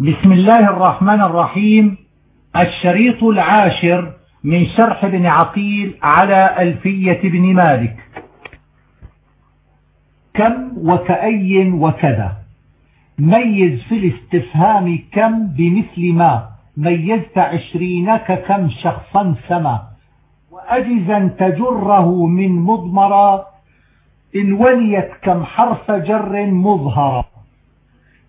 بسم الله الرحمن الرحيم. الشريط العاشر من شرح ابن عقيل على ألفية ابن مالك. كم وكأي وكذا. ميز في الاستفهام كم بمثل ما. ميزت عشرينك كم شخصا سما. وأجزا تجره من مضمرا. إن وليت كم حرف جر مظهرا.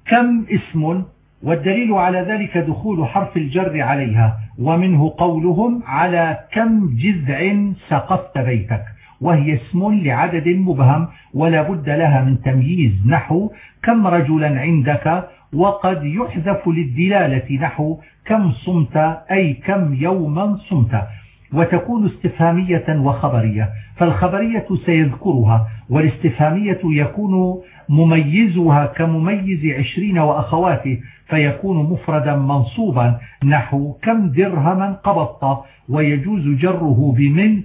كم اسم والدليل على ذلك دخول حرف الجر عليها ومنه قولهم على كم جذع سقطت بيتك وهي اسم لعدد مبهم ولا بد لها من تمييز نحو كم رجلا عندك وقد يحذف للدلالة نحو كم صمت أي كم يوما صمت. وتكون استفهامية وخبرية فالخبرية سيذكرها والاستفهامية يكون مميزها كمميز عشرين وأخواته فيكون مفردا منصوبا نحو كم درهما قبضت ويجوز جره بمن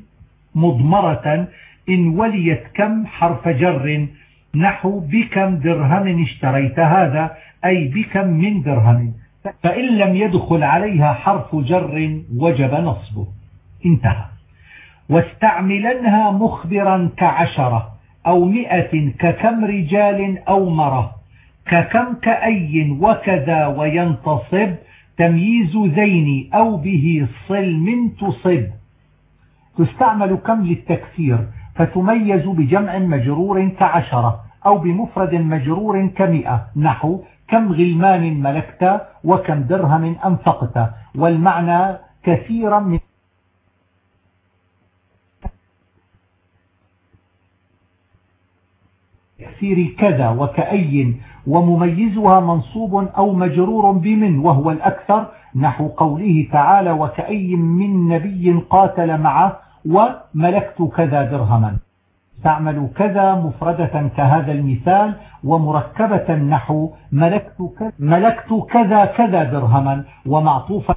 مضمرة إن وليت كم حرف جر نحو بكم درهم اشتريت هذا أي بكم من درهم. فإن لم يدخل عليها حرف جر وجب نصبه. انتهى. واستعملنها مخبرا كعشرة. أو مئة ككم رجال أو مرة ككم كأي وكذا وينتصب تمييز زين أو به صل من تصب. تستعمل كم للتكثير فتميز بجمع مجرور كعشرة أو بمفرد مجرور كمئة. نحو كم غلمان ملكت وكم درهم أنفقت والمعنى كثيرا من تكثير كذا وكأي ومميزها منصوب أو مجرور بمن وهو الأكثر نحو قوله تعالى وكأي من نبي قاتل معه وملكت كذا درهما. تعمل كذا مفردة كهذا المثال ومركبة نحو ملكت كذا, ملكت كذا كذا درهما ومعطوفا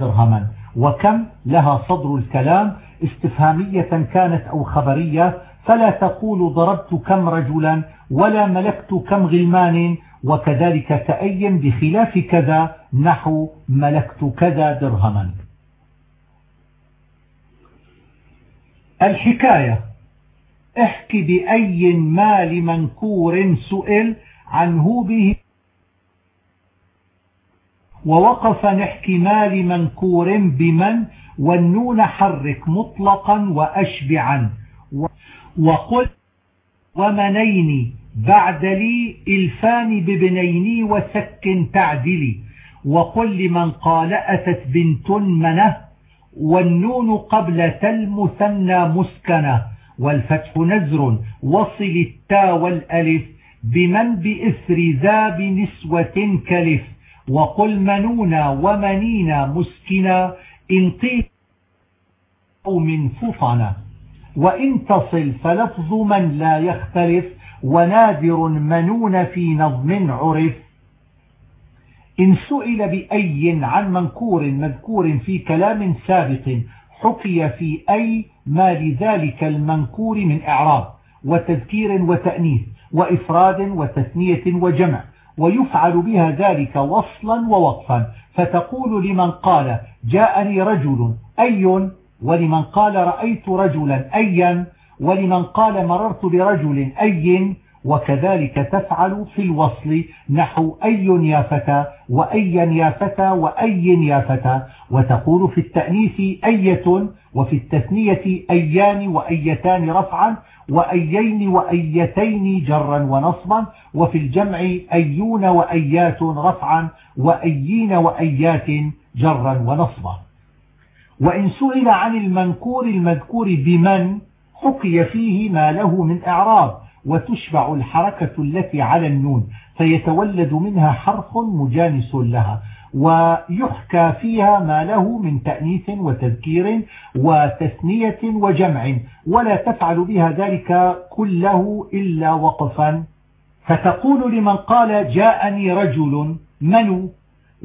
درهما. وكم لها صدر الكلام استفهامية كانت أو خبرية فلا تقول ضربت كم رجلا ولا ملكت كم غلمان وكذلك كأي بخلاف كذا نحو ملكت كذا درهما. الحكاية احك بأي مال منكور سئل عنه به ووقف نحكي مال منكور بمن والنون حرك مطلقا وأشبعا. وقل ومنين بعد لي إلفان ببنين وسك تعدلي. وقل لمن قال أتت بنت منة والنون قبل تلمثنى مسكنة. والفتح نزر وصل التا والألف بمن بإثر ذا بنسوة كلف. وقل منونا ومنينا مسكنا إن قيل أو من فطنة وإن تصل فلفظ من لا يختلف ونادر منون في نظم عرف. إن سئل بأي عن منكور مذكور في كلام سابق حكي في أي ما لذلك المنكور من إعراب وتذكير وتأنيث وإفراد وتثنية وجمع. ويفعل بها ذلك وصلا ووقفا. فتقول لمن قال جاءني رجل أي؟ ولمن قال رأيت رجلا أيا ولمن قال مررت برجل أي؟ وكذلك تفعل في الوصل. نحو أي يا فتى؟ وأيا يا فتى؟ وأي يا فتى؟ وتقول في التأنيث أية؟ وفي التثنية أيان؟ وأيتان رفعا؟ وأيين وأيتين جرا ونصبا وفي الجمع أيون وأيات رفعا وأيين وأيات جرا ونصبا. وإن سئل عن المنكور المذكور بمن حكي فيه ما له من إعراب وتشبع الحركة التي على النون فيتولد منها حرف مجانس لها. ويحكى فيها ما له من تأنيث وتذكير وتثنية وجمع ولا تفعل بها ذلك كله إلا وقفا. فتقول لمن قال جاءني رجل منو؟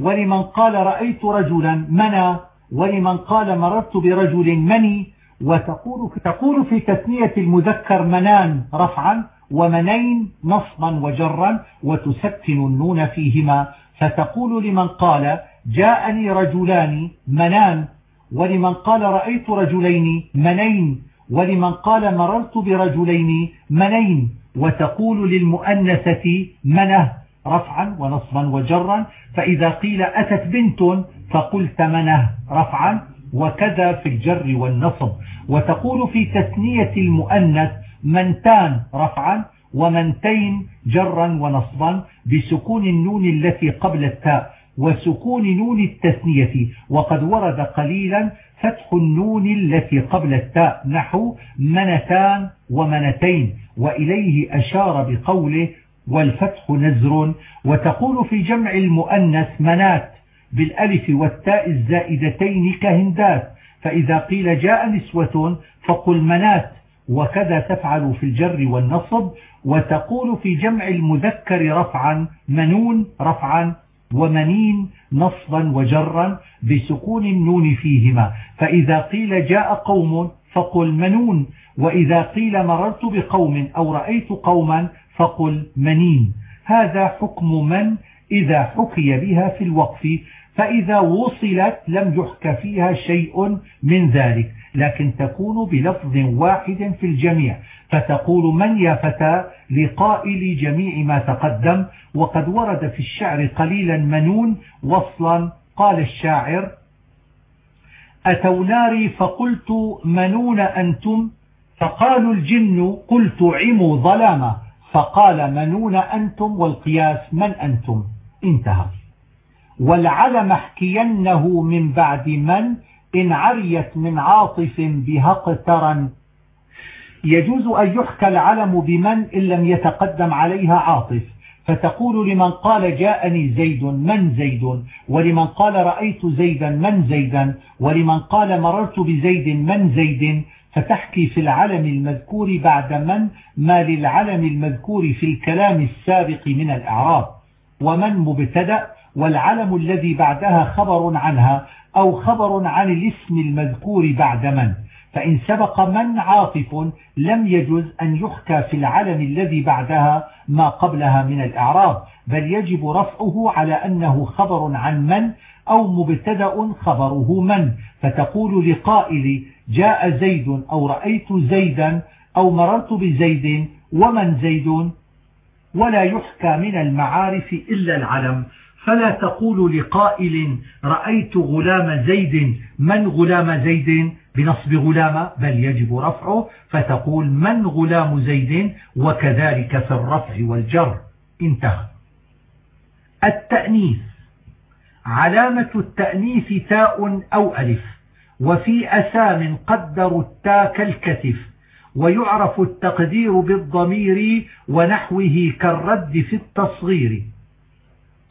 ولمن قال رأيت رجلا منا؟ ولمن قال مررت برجل مني؟ وتقول في, تقول في تثنية المذكر منان رفعا ومنين نصبا وجرا وتسكن النون فيهما. فتقول لمن قال جاءني رجلان منان ولمن قال رأيت رجلين منين ولمن قال مررت برجلين منين وتقول للمؤنثة منه رفعا ونصبا وجرا فإذا قيل أتت بنت فقلت منه رفعا وكذا في الجر والنصب. وتقول في تثنية المؤنث منتان رفعا ومنتين جرا ونصبا بسكون النون التي قبل التاء وسكون نون التثنية وقد ورد قليلا فتح النون التي قبل التاء نحو منتان ومنتين وإليه أشار بقوله والفتح نزر. وتقول في جمع المؤنث منات بالألف والتاء الزائدتين كهندات فإذا قيل جاء نسوة فقل منات. وكذا تفعل في الجر والنصب وتقول في جمع المذكر رفعا منون رفعا ومنين نصبا وجرا بسكون النون فيهما. فإذا قيل جاء قوم فقل منون وإذا قيل مررت بقوم أو رأيت قوما فقل منين. هذا حكم من إذا حكي بها في الوقف. فإذا وصلت لم يحك فيها شيء من ذلك لكن تكون بلفظ واحد في الجميع. فتقول من يا فتى؟ لقائل جميع ما تقدم. وقد ورد في الشعر قليلا منون وصلا. قال الشاعر أتوا ناري فقلت منون أنتم؟ فقالوا الجن قلت عموا ظلاما. فقال منون أنتم؟ والقياس من أنتم؟ انتهى. والعلم احكينه من بعد من إن عريت من عاطف بها اقترن يجوز أن يحكى العلم بمن إن لم يتقدم عليها عاطف. فتقول لمن قال جاءني زيد من زيد؟ ولمن قال رأيت زيدا من زيدا؟ ولمن قال مررت بزيد من زيد؟ فتحكي في العلم المذكور بعد من؟ ما للعلم المذكور في الكلام السابق من الإعراب. ومن مبتدأ؟ والعلم الذي بعدها خبر عنها أو خبر عن الاسم المذكور بعد من. فإن سبق من عاطف لم يجوز أن يحكى في العلم الذي بعدها ما قبلها من الإعراب بل يجب رفعه على أنه خبر عن من أو مبتدأ خبره من. فتقول لقائل جاء زيد أو رأيت زيدا أو مررت بزيد ومن زيد؟ ولا يحكى من المعارف إلا العلم. فلا تقول لقائل رأيت غلام زيد من غلام زيد؟ بنصب غلام بل يجب رفعه. فتقول من غلام زيد؟ وكذلك في الرفع والجر. انتهى. التأنيث. علامة التأنيث تاء أو ألف. وفي أسام قدروا التاء كالكتف. ويعرف التقدير بالضمير ونحوه كالرد في التصغير.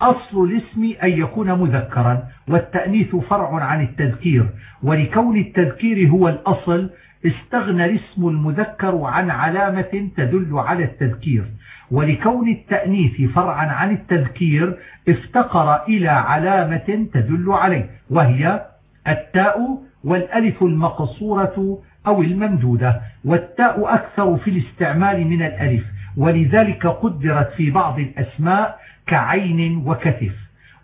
أصل الاسم أن يكون مذكرا والتأنيث فرع عن التذكير. ولكون التذكير هو الأصل استغنى الاسم المذكر عن علامة تدل على التذكير. ولكون التأنيث فرعا عن التذكير افتقر إلى علامة تدل عليه وهي التاء والألف المقصورة أو الممدودة. والتاء أكثر في الاستعمال من الألف. ولذلك قدرت في بعض الأسماء كعين وكتف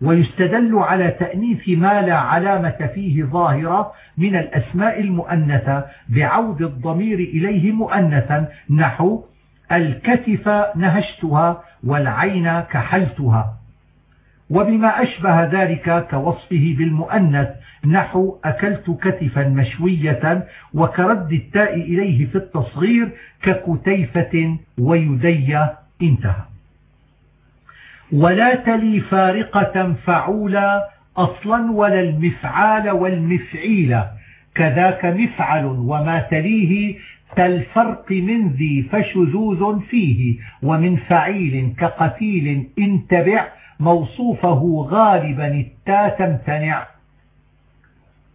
ويستدل على تأنيث ما لا علامة فيه ظاهرة من الأسماء المؤنثة بعود الضمير إليه مؤنثا نحو الكتف نهشتها والعين كحلتها وبما أشبه ذلك كوصفه بالمؤنث نحو أكلت كتفا مشوية وكرد التاء إليه في التصغير ككتيفة ويدي انتهى. ولا تلي فارقة فعولا أصلا ولا المفعال والمفعيل كذاك مفعل وما تليه كالفرق من ذي فشذوذ فيه ومن فعيل كقتيل انتبع موصوفه غالبا التاء تمتنع.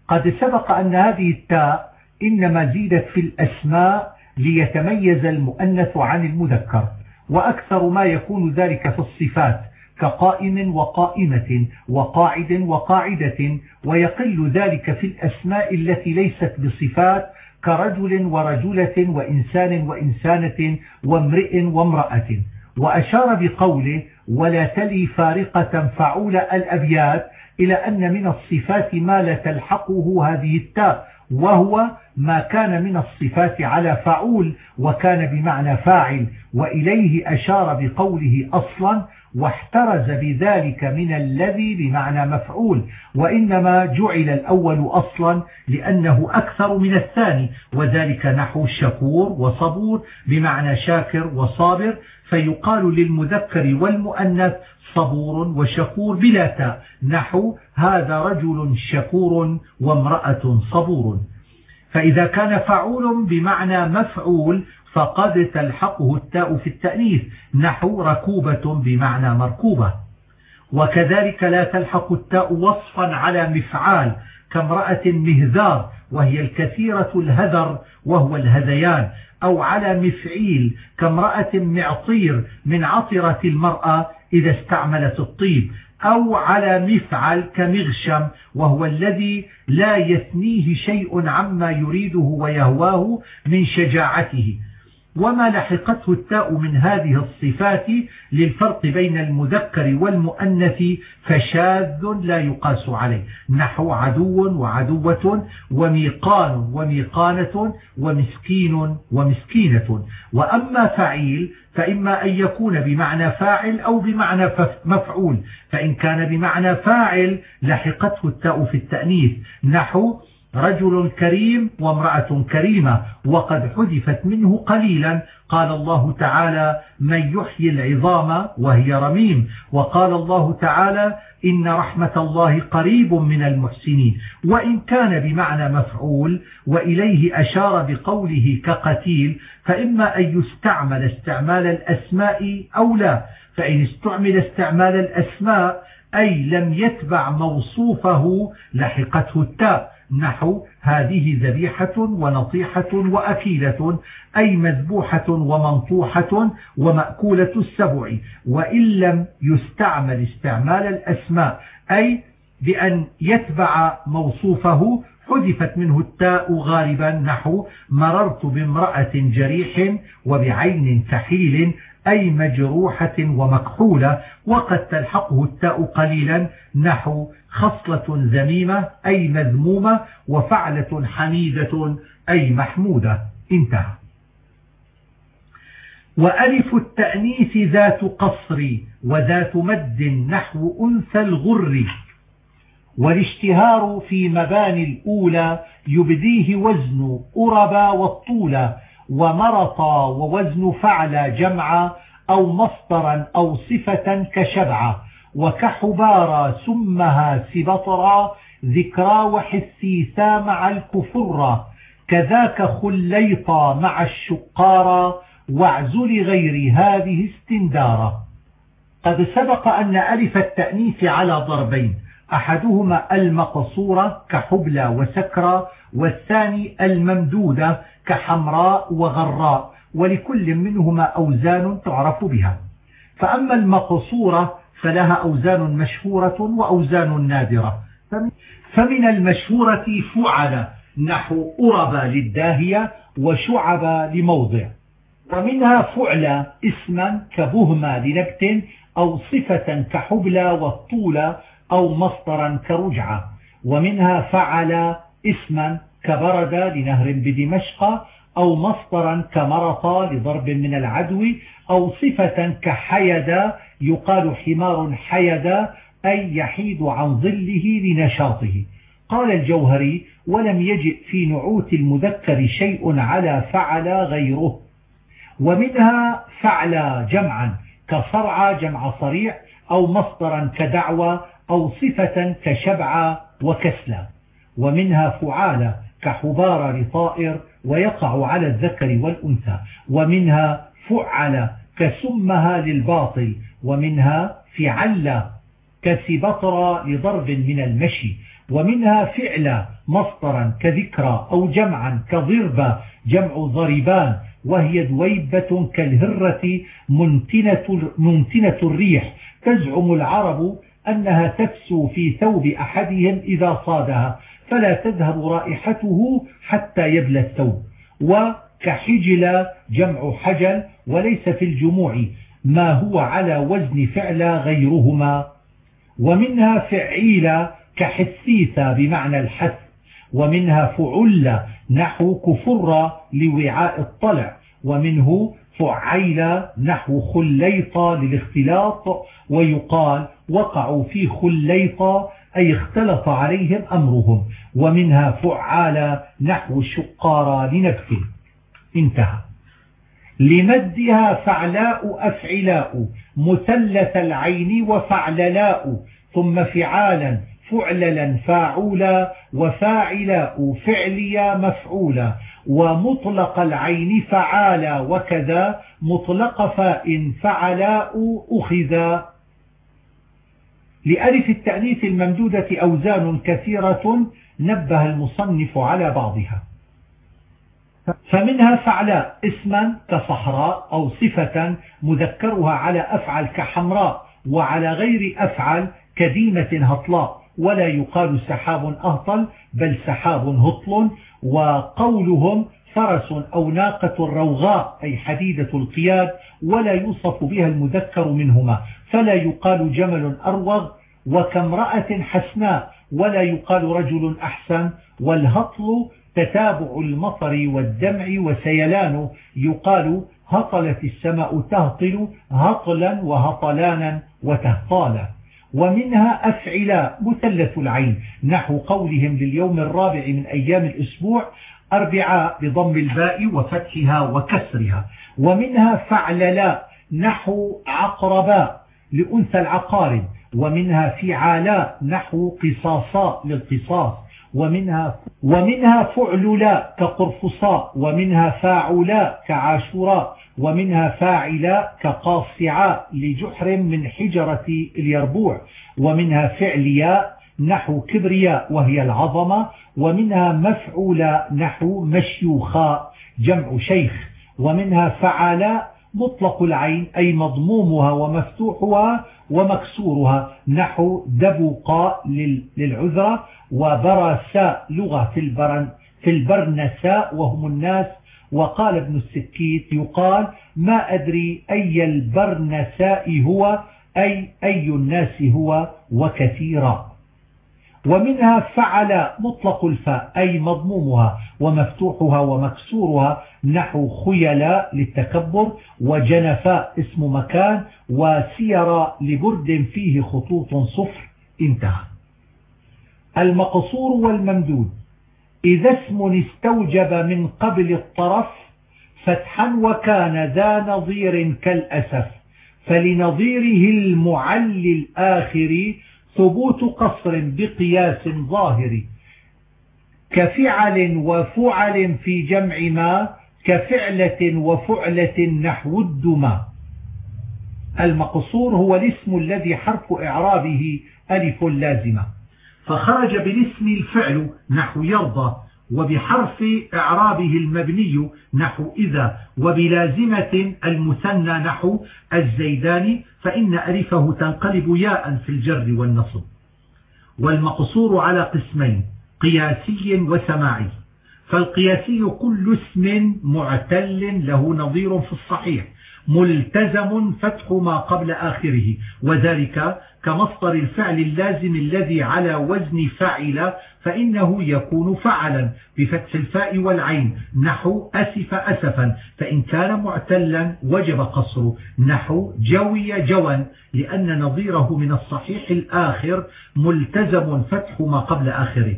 قد سبق أن هذه التاء إنما زيدت في الأسماء ليتميز المؤنث عن المذكر وأكثر ما يكون ذلك في الصفات كقائم وقائمة وقاعد وقاعدة ويقل ذلك في الأسماء التي ليست بصفات كرجل ورجلة وإنسان وإنسانة وامرئ وامرأة. وأشار بقوله ولا تلي فارقة فعول الأبيات إلى أن من الصفات ما لا تلحقه هذه التاء وهو ما كان من الصفات على فعول وكان بمعنى فاعل وإليه أشار بقوله أصلا واحترز بذلك من الذي بمعنى مفعول وإنما جعل الأول أصلا لأنه أكثر من الثاني وذلك نحو شكور وصبور بمعنى شاكر وصابر فيقال للمذكر والمؤنث صبور وشكور بلا تاء. نحو هذا رجل شكور وامرأة صبور. فإذا كان فعول بمعنى مفعول فقد تلحقه التاء في التأنيث. نحو ركوبة بمعنى مركوبة. وكذلك لا تلحق التاء وصفا على مفعال كامرأة مهذار وهي الكثيرة الهذر وهو الهذيان. أو على مفعيل كامرأة معطير من عطرة المرأة إذا استعملت الطيب أو على مفعل كمغشم وهو الذي لا يثنيه شيء عما يريده ويهواه من شجاعته. وما لحقته التاء من هذه الصفات للفرق بين المذكر والمؤنث فشاذ لا يقاس عليه. نحو عدو وعدوة وميقان وميقانة ومسكين ومسكينة. وأما فعيل فإما أن يكون بمعنى فاعل أو بمعنى مفعول. فإن كان بمعنى فاعل لحقته التاء في التأنيث. نحو رجل كريم وامرأة كريمة وقد حذفت منه قليلا. قال الله تعالى من يحيي العظام وهي رميم وقال الله تعالى إن رحمة الله قريب من المحسنين وإن كان بمعنى مفعول وإليه أشار بقوله كقتيل فإما أن يستعمل استعمال الأسماء أو لا. فإن استعمل استعمال الأسماء أي لم يتبع موصوفه لحقته التاء. نحو هذه ذبيحة ونطيحة وأكيلة أي مذبوحة ومنطوحة ومأكولة السبع وإن لم يستعمل استعمال الأسماء أي بأن يتبع موصوفه حذفت منه التاء غالبا نحو مررت بامرأة جريح وبعين كحيل أي مجروحة ومكحولة وقد تلحقه التاء قليلا نحو خصلة ذميمة أي مذمومة وفعلة حميدة أي محمودة. انتهى. وألف التأنيث ذات قصر وذات مد نحو أنثى الغر. والاشتهار في مباني الأولى يبديه وزن أربا والطولة ومرطا ووزن فعل جمعا أو مصدرا أو صفة كشبعة وكحبارا سمها سبطرا ذكرى وحسيسا مع الكفر كذاك خليطا مع الشقارا واعزل غير هذه استندارا. قد سبق أن ألف التأنيث على ضربين. أحدهما المقصورة كحبلى وسكرى والثاني الممدودة كحمراء وغراء ولكل منهما أوزان تعرف بها. فأما المقصورة فلها أوزان مشهورة وأوزان نادرة. فمن المشهورة فعل نحو أرب للداهية وشعب لموضع. ومنها فعل اسما كبهما لنبت أو صفة كحبلى والطول أو مصدرا كرجعة ومنها فعل اسما كبرد لنهر بدمشق أو مصدرا كمرط لضرب من العدو أو صفة كحيد يقال حمار حيد أي يحيد عن ظله لنشاطه. قال الجوهري ولم يجئ في نعوت المذكر شيء على فعل غيره ومنها فعل جمعا كصرع جمع صريع أو مصدرا كدعوى أو صفة كشبع وكسلى ومنها فعال كحبار لطائر ويقع على الذكر والأنثى ومنها فعل كسمها للباطل ومنها فعل كسبطر لضرب من المشي ومنها فعل مصدرا كذكرى أو جمعا كضربة جمع ضربان وهي دويبة كالهرة منتنة, منتنة الريح تزعم العرب أنها تفسو في ثوب أحدهم إذا صادها فلا تذهب رائحته حتى يبلى الثوب. وكحجل جمع حجل وليس في الجموع ما هو على وزن فعل غيرهما. ومنها فعيل كحثيثة بمعنى الحث ومنها فعل نحو كفر لوعاء الطلع ومنه فعيل نحو خليط للاختلاط ويقال وقعوا في خليط أي اختلط عليهم أمرهم ومنها فعال نحو الشقار لنفسه. انتهى. لمدها فعلاء أفعلاء مثلث العين وفعللاء ثم فعالا فعللا فاعولا وفاعلاء فعليا مفعولا ومطلق العين فعالا وكذا مطلق فاء فعلاء أخذا. لألف التأنيث الممدودة أوزان كثيرة نبه المصنف على بعضها. فمنها فعلاء اسما كصحراء أو صفة مذكرها على أفعل كحمراء وعلى غير أفعل كديمة هطلاء ولا يقال سحاب أهطل بل سحاب هطل وقولهم فرس أو ناقة روغاء أي حديدة القياد ولا يوصف بها المذكر منهما فلا يقال جمل أروغ وكامرأة حسناء ولا يقال رجل أحسن والهطل تتابع المطر والدمع وسيلانه يقال هطلت السماء تهطل هطلا وهطلانا وتهطالا. ومنها أفعلاء مثلث العين. نحو قولهم لليوم الرابع من أيام الأسبوع أربعاء بضم الباء وفتحها وكسرها. ومنها فعللاء نحو عقرباء لأنثى العقارب. ومنها فعالاء نحو قصاصاء للقصاص ومنها ومنها فعللاء كقرفصاء ومنها فاعلاء كعاشوراء ومنها فاعلاء كقاصعاء لجحر من حجرة اليربوع ومنها فعلياء نحو كبرياء وهي العظمة ومنها مفعولاء نحو مشيوخاء جمع شيخ ومنها فعالاء مطلق العين أي مضمومها ومفتوحها ومكسورها. نحو دبقاء للعذرة وبرساء لغة في, البرن في البرنساء وهم الناس. وقال ابن السكيت يقال ما أدري أي البرنساء هو أي أي الناس هو وكثيرا. ومنها فعل مطلق الفاء أي مضمومها ومفتوحها ومكسورها نحو خيلاء للتكبر وجنفاء اسم مكان وسير لبرد فيه خطوط صفر انتهى. المقصور والممدود إذا اسم استوجب من قبل الطرف فتحا وكان ذا نظير كالأسف فلنظيره المعل الآخر ثبوت قصر بقياس ظاهر كفعل وفعل في جمع ما كفعلة وفعلة نحو الدما. المقصور هو الاسم الذي حرف إعرابه ألف لازمة. فخرج بالاسم الفعل نحو يرضى. وبحرف إعرابه المبني نحو إذا وبلازمة المثنى نحو الزيدان فإن ألفه تنقلب ياء في الجر والنصب. والمقصور على قسمين قياسي وسماعي. فالقياسي كل اسم معتل له نظير في الصحيح. ملتزم فتح ما قبل آخره. وذلك كمصدر الفعل اللازم الذي على وزن فعل فإنه يكون فعلا بفتح الفاء والعين. نحو أسف أسفا فإن كان معتلا وجب قصره. نحو جوي جوا لأن نظيره من الصحيح الآخر ملتزم فتح ما قبل آخره.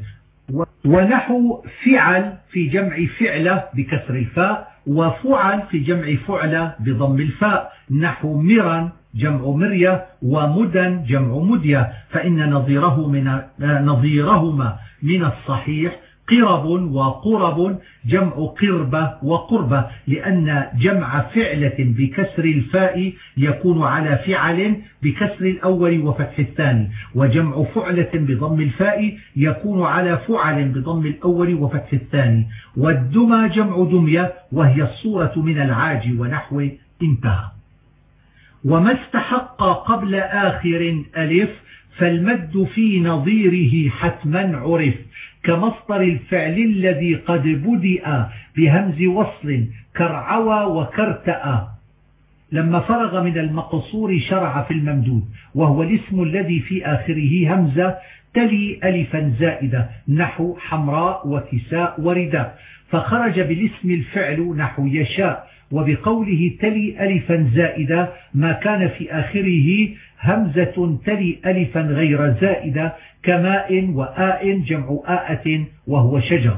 ونحو فعل في جمع فعلة بكسر الفاء وفعل في جمع فعلة بضم الفاء. نحو مرا جمع مرية ومدن جمع مدية. فإن نظيره من نظيرهما من الصحيح قرب وقرب جمع قربة وقربة لأن جمع فعلة بكسر الفاء يكون على فعل بكسر الأول وفتح الثاني وجمع فعلة بضم الفاء يكون على فعل بضم الأول وفتح الثاني. والدمى جمع دمية وهي الصورة من العاج ونحو انتهى. وما استحق قبل آخر ألف فالمد في نظيره حتما عرف. كمصدر الفعل الذي قد بدأ بهمز وصل كرعوى وكرتأ. لما فرغ من المقصور شرع في الممدود وهو الاسم الذي في آخره همزة تلي ألفا زائدة نحو حمراء وكساء ورداء. فخرج بالاسم الفعل نحو يشاء وبقوله تلي ألفا زائدة ما كان في آخره همزة تلي ألفا غير زائدة كماء وآء جمع آءة وهو شجر.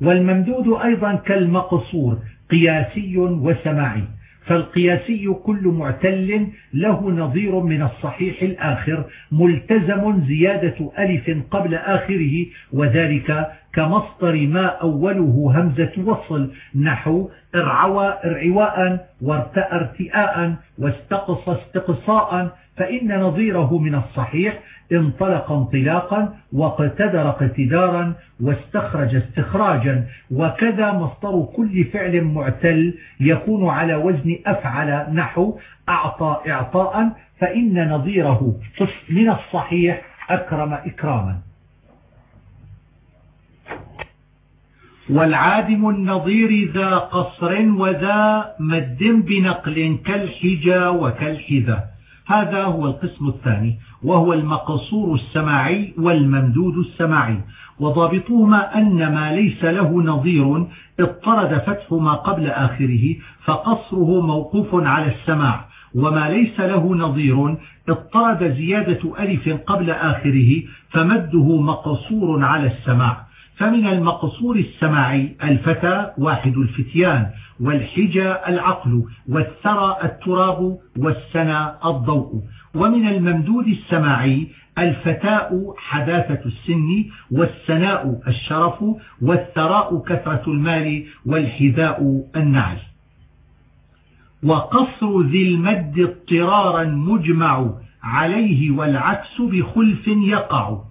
والممدود أيضا كالمقصور قياسي وسماعي. فالقياسي كل معتل له نظير من الصحيح الآخر ملتزم زيادة ألف قبل آخره وذلك كمصدر ما أوله همزة وصل نحو ارعوى ارعواء وارتأى ارتئاء واستقصى استقصاء فإن نظيره من الصحيح انطلق انطلاقا واقتدر اقتدارا واستخرج استخراجا وكذا مصدر كل فعل معتل يكون على وزن أفعل نحو أعطى إعطاء فإن نظيره من الصحيح أكرم إكراما. والعادم النظير ذا قصر وذا مد بنقل كالحجا وكالحذا. هذا هو القسم الثاني وهو المقصور السماعي والممدود السماعي. وضابطهما أن ما ليس له نظير اضطرد فتح ما قبل آخره فقصره موقوف على السماع. وما ليس له نظير اضطرد زيادة ألف قبل آخره فمده مقصور على السماع. فمن المقصور السماعي الفتى واحد الفتيان والحجى العقل والثرى التراب والسنى الضوء. ومن الممدود السماعي الفتاء حداثة السن والسناء الشرف والثراء كثرة المال والحذاء النعل. وقصر ذي المد اضطرارا مجمع عليه والعكس بخلف يقع.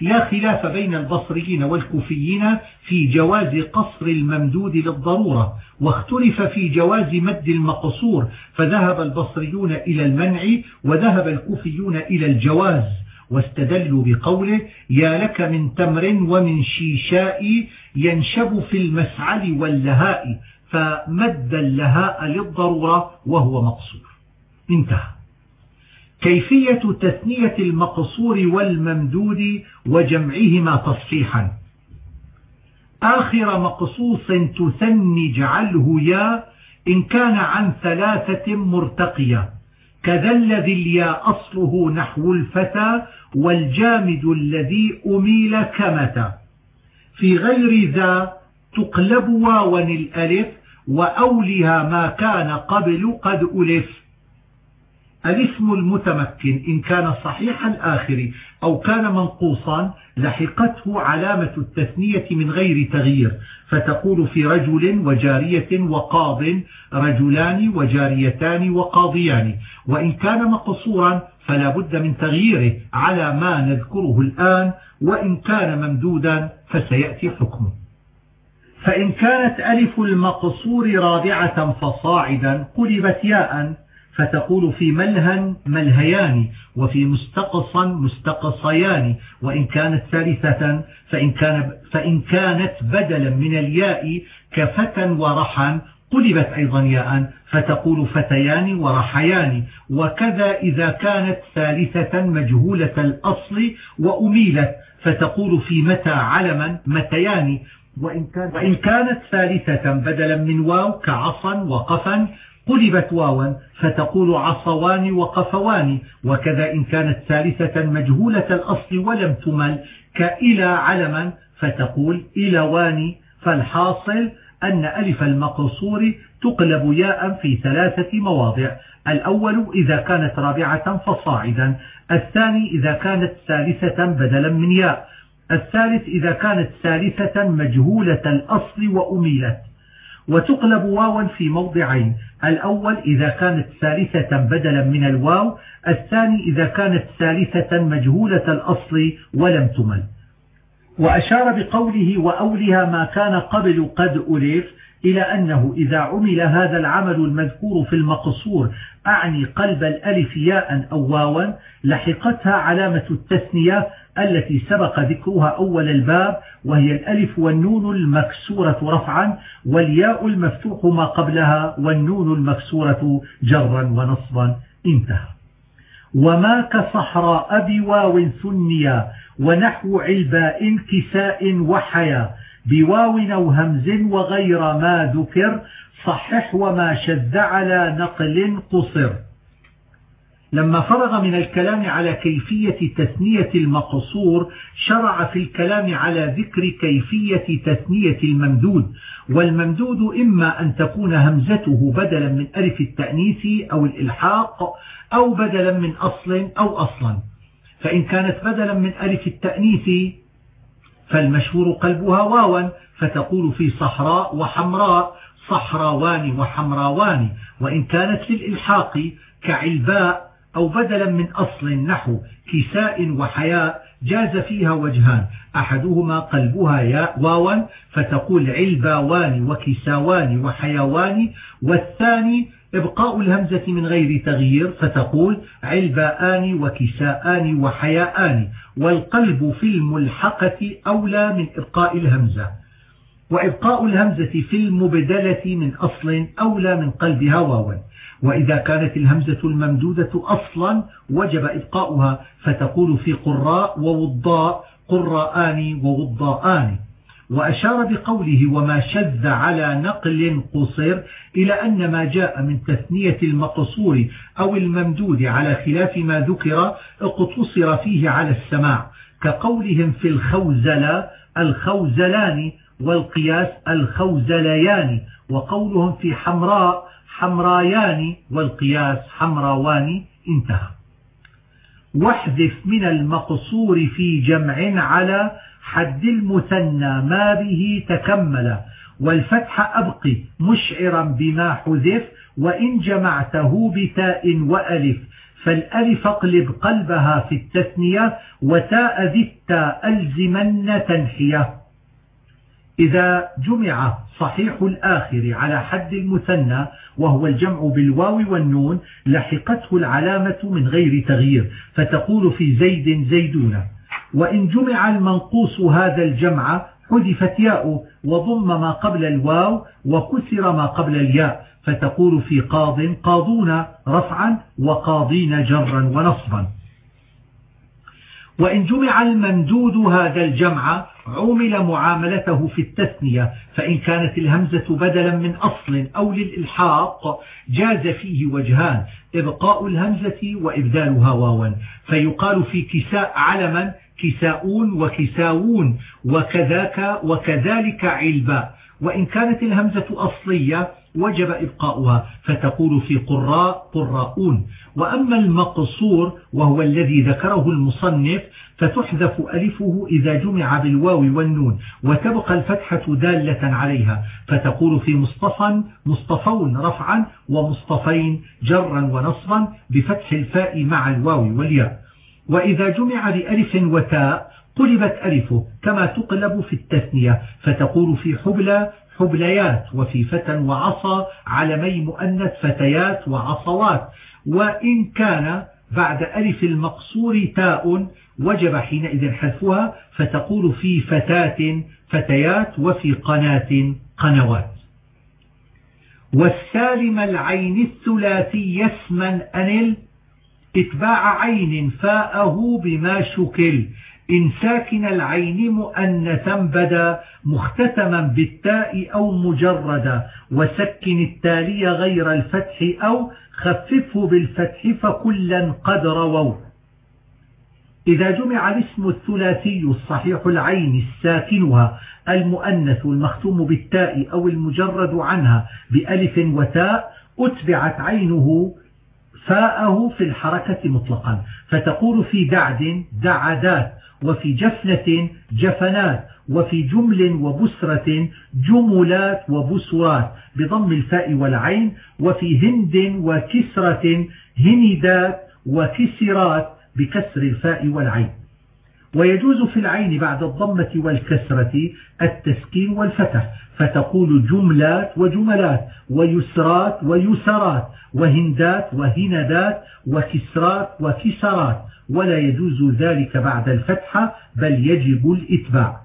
لا خلاف بين البصريين والكوفيين في جواز قصر الممدود للضرورة واختلف في جواز مد المقصور فذهب البصريون إلى المنع وذهب الكوفيون إلى الجواز واستدلوا بقوله يا لك من تمر ومن شيشاء ينشب في المسعل واللهاء فمد اللهاء للضرورة وهو مقصور انتهى. كيفية تثنية المقصور والممدود وجمعهما تصحيحا. آخر مقصوص تثني جعله يا إن كان عن ثلاثة مرتقية كذا الذي الياء أصله نحو الفتى والجامد الذي أميل كمت في غير ذا تقلب واوا الألف وأولها ما كان قبل قد ألف. الاسم المتمكن إن كان صحيح الآخر أو كان منقوصا لحقته علامة التثنية من غير تغيير فتقول في رجل وجارية وقاض رجلان وجاريتان وقاضيان وإن كان مقصورا فلا بد من تغييره على ما نذكره الآن وإن كان ممدودا فسيأتي حكمه. فإن كانت ألف المقصور رابعة فصاعدا قلبت ياء فتقول في ملها ملهيان وفي مستقصا مستقصيان وإن كانت ثالثة فإن, كان فإن كانت بدلا من الياء كفتى ورحا قلبت أيضا ياء فتقول فتيان ورحيان. وكذا إذا كانت ثالثة مجهولة الأصل وأميلت فتقول في متى علما متيان. وإن كانت ثالثة بدلا من واو كعصا وقفا قلبت واوا فتقول عصوان وقفوان وكذا إن كانت ثالثة مجهولة الأصل ولم تمل كإلى علما فتقول إلوان فالحاصل أن ألف المقصور تقلب ياء في ثلاثة مواضع. الأول إذا كانت رابعة فصاعدا الثاني إذا كانت ثالثة بدلا من ياء الثالث إذا كانت ثالثة مجهولة الأصل وأميلت. وتقلب واوا في موضعين. الأول إذا كانت ثالثة بدلا من الواو الثاني إذا كانت ثالثة مجهولة الأصل ولم تمل. وأشار بقوله وأولها ما كان قبل قد ألف إلى أنه إذا عمل هذا العمل المذكور في المقصور أعني قلب الألف ياء أو واوا لحقتها علامة التثنية التي سبق ذكرها أول الباب وهي الألف والنون المكسورة رفعا والياء المفتوح ما قبلها والنون المكسورة جرا ونصبا انتهى. وما كصحراء بواو ثنيا ونحو علباء كساء وحيا بواو أو همز وغير ما ذكر صحح وما شذ على نقل قصر. لما فرغ من الكلام على كيفية تثنية المقصور شرع في الكلام على ذكر كيفية تثنية الممدود. والممدود إما أن تكون همزته بدلا من ألف التأنيث أو الإلحاق أو بدلا من أصل أو أصلا. فإن كانت بدلا من ألف التأنيث فالمشهور قلبها واوا فتقول في صحراء وحمراء صحراوان وحمراوان. وإن كانت في الإلحاق كعلباء أو بدلا من أصل نحو كساء وحياء جاز فيها وجهان. أحدهما قلبها ياء واوا فتقول علباوان وكساوان وحيوان والثاني إبقاء الهمزة من غير تغيير فتقول علباءان وكساءان وحياءان. والقلب في الملحقة أولى من إبقاء الهمزة. وإبقاء الهمزة في المبدلة من أصل أولى من قلبها واوا وإذا كانت الهمزة الممدودة أصلا وجب إبقاؤها فتقول في قراء ووضاء قراءان ووضاءان. وأشار بقوله وما شذ على نقل قصر إلى أن ما جاء من تثنية المقصور أو الممدود على خلاف ما ذكر اقتصر فيه على السماع كقولهم في الخوزلة الخوزلان والقياس الخوزليان وقولهم في حمراء حمرايان والقياس حمراوان انتهى. واحذف من المقصور في جمع على حد المثنى ما به تكمل والفتح أبقي مشعرا بما حذف وإن جمعته بتاء وألف. فالألف اقلب قلبها في التثنية وتاء التاء ألزمن تنحية. إذا جمع صحيح الآخر على حد المثنى وهو الجمع بالواو والنون لحقته العلامة من غير تغيير فتقول في زيد زيدون وإن جمع المنقوص هذا الجمع حذفت ياء وضم ما قبل الواو وكسر ما قبل الياء فتقول في قاض قاضون رفعا وقاضين جرا ونصبا. وإن جمع الممدود هذا الجمع عمل معاملته في التثنية فإن كانت الهمزة بدلا من أصل أو للإلحاق جاز فيه وجهان إبقاء الهمزة وإبدالها واوا. فيقال في كساء علما كساؤون وكساوون وكذاك وكذلك علباء. وإن كانت الهمزة أصلية وجب إبقاؤها فتقول في قراء قراؤون. وأما المقصور وهو الذي ذكره المصنف فتحذف ألفه إذا جمع بالواو والنون وتبقى الفتحة دالة عليها. فتقول في مصطفى مصطفون رفعا ومصطفين جرا ونصبا بفتح الفاء مع الواو والياء. وإذا جمع بألف وتاء قلبت ألفه كما تقلب في التثنية. فتقول في حبلى حبليات وفي فتى وعصا علمي مؤنث فتيات وعصوات. وإن كان بعد ألف المقصور تاء وجب حينئذ حذفها فتقول في فتاة فتيات وفي قناة قنوات. والسالم العين الثلاثي اسما أنل اتباع عين فاءه بما شكل. إن ساكن العين مؤنثا بدا مختتما بالتاء أو مجردا. وسكن التالي غير الفتح أو خففه بالفتح فكلا قد رووا إذا جمع الاسم الثلاثي الصحيح العين الساكنها المؤنث المختوم بالتاء أو المجرد عنها بألف وتاء أتبعت عينه فاءه في الحركة مطلقا. فتقول في دعد دعدات وفي جفنة جفنات وفي جمل وبسرة جملات وبسرات بضم الفاء والعين وفي هند وكسرة هندات وكسرات بكسر الفاء والعين. ويجوز في العين بعد الضمة والكسرة التسكين والفتح فتقول جملات وجملات ويسرات ويسرات وهندات وهندات وكسرات وكسرات ولا يجوز ذلك بعد الفتحة بل يجب الإتباع.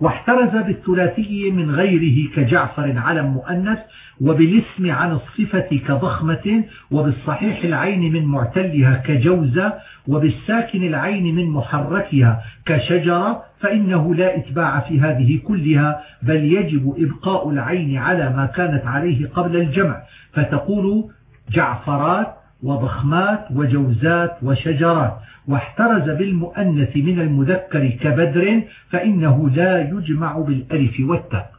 واحترز بالثلاثي من غيره كجعفر علم مؤنث وبالاسم عن الصفة كضخمة وبالصحيح العين من معتلها كجوزة وبالساكن العين من محركها كشجرة فإنه لا إتباع في هذه كلها بل يجب إبقاء العين على ما كانت عليه قبل الجمع. فتقول جعفرات وضخمات وجوزات وشجرات. واحترز بالمؤنث من المذكر كبدر فإنه لا يجمع بالألف والتاء.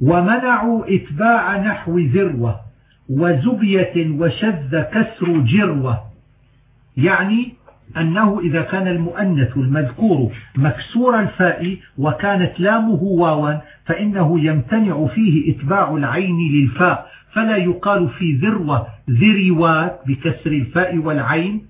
ومنعوا إتباع نحو ذروة وزبية وشذ كسر جروة. يعني أنه إذا كان المؤنث المذكور مكسور الفاء وكانت لامه واوا فإنه يمتنع فيه إتباع العين للفاء فلا يقال في ذروة ذروات بكسر الفاء والعين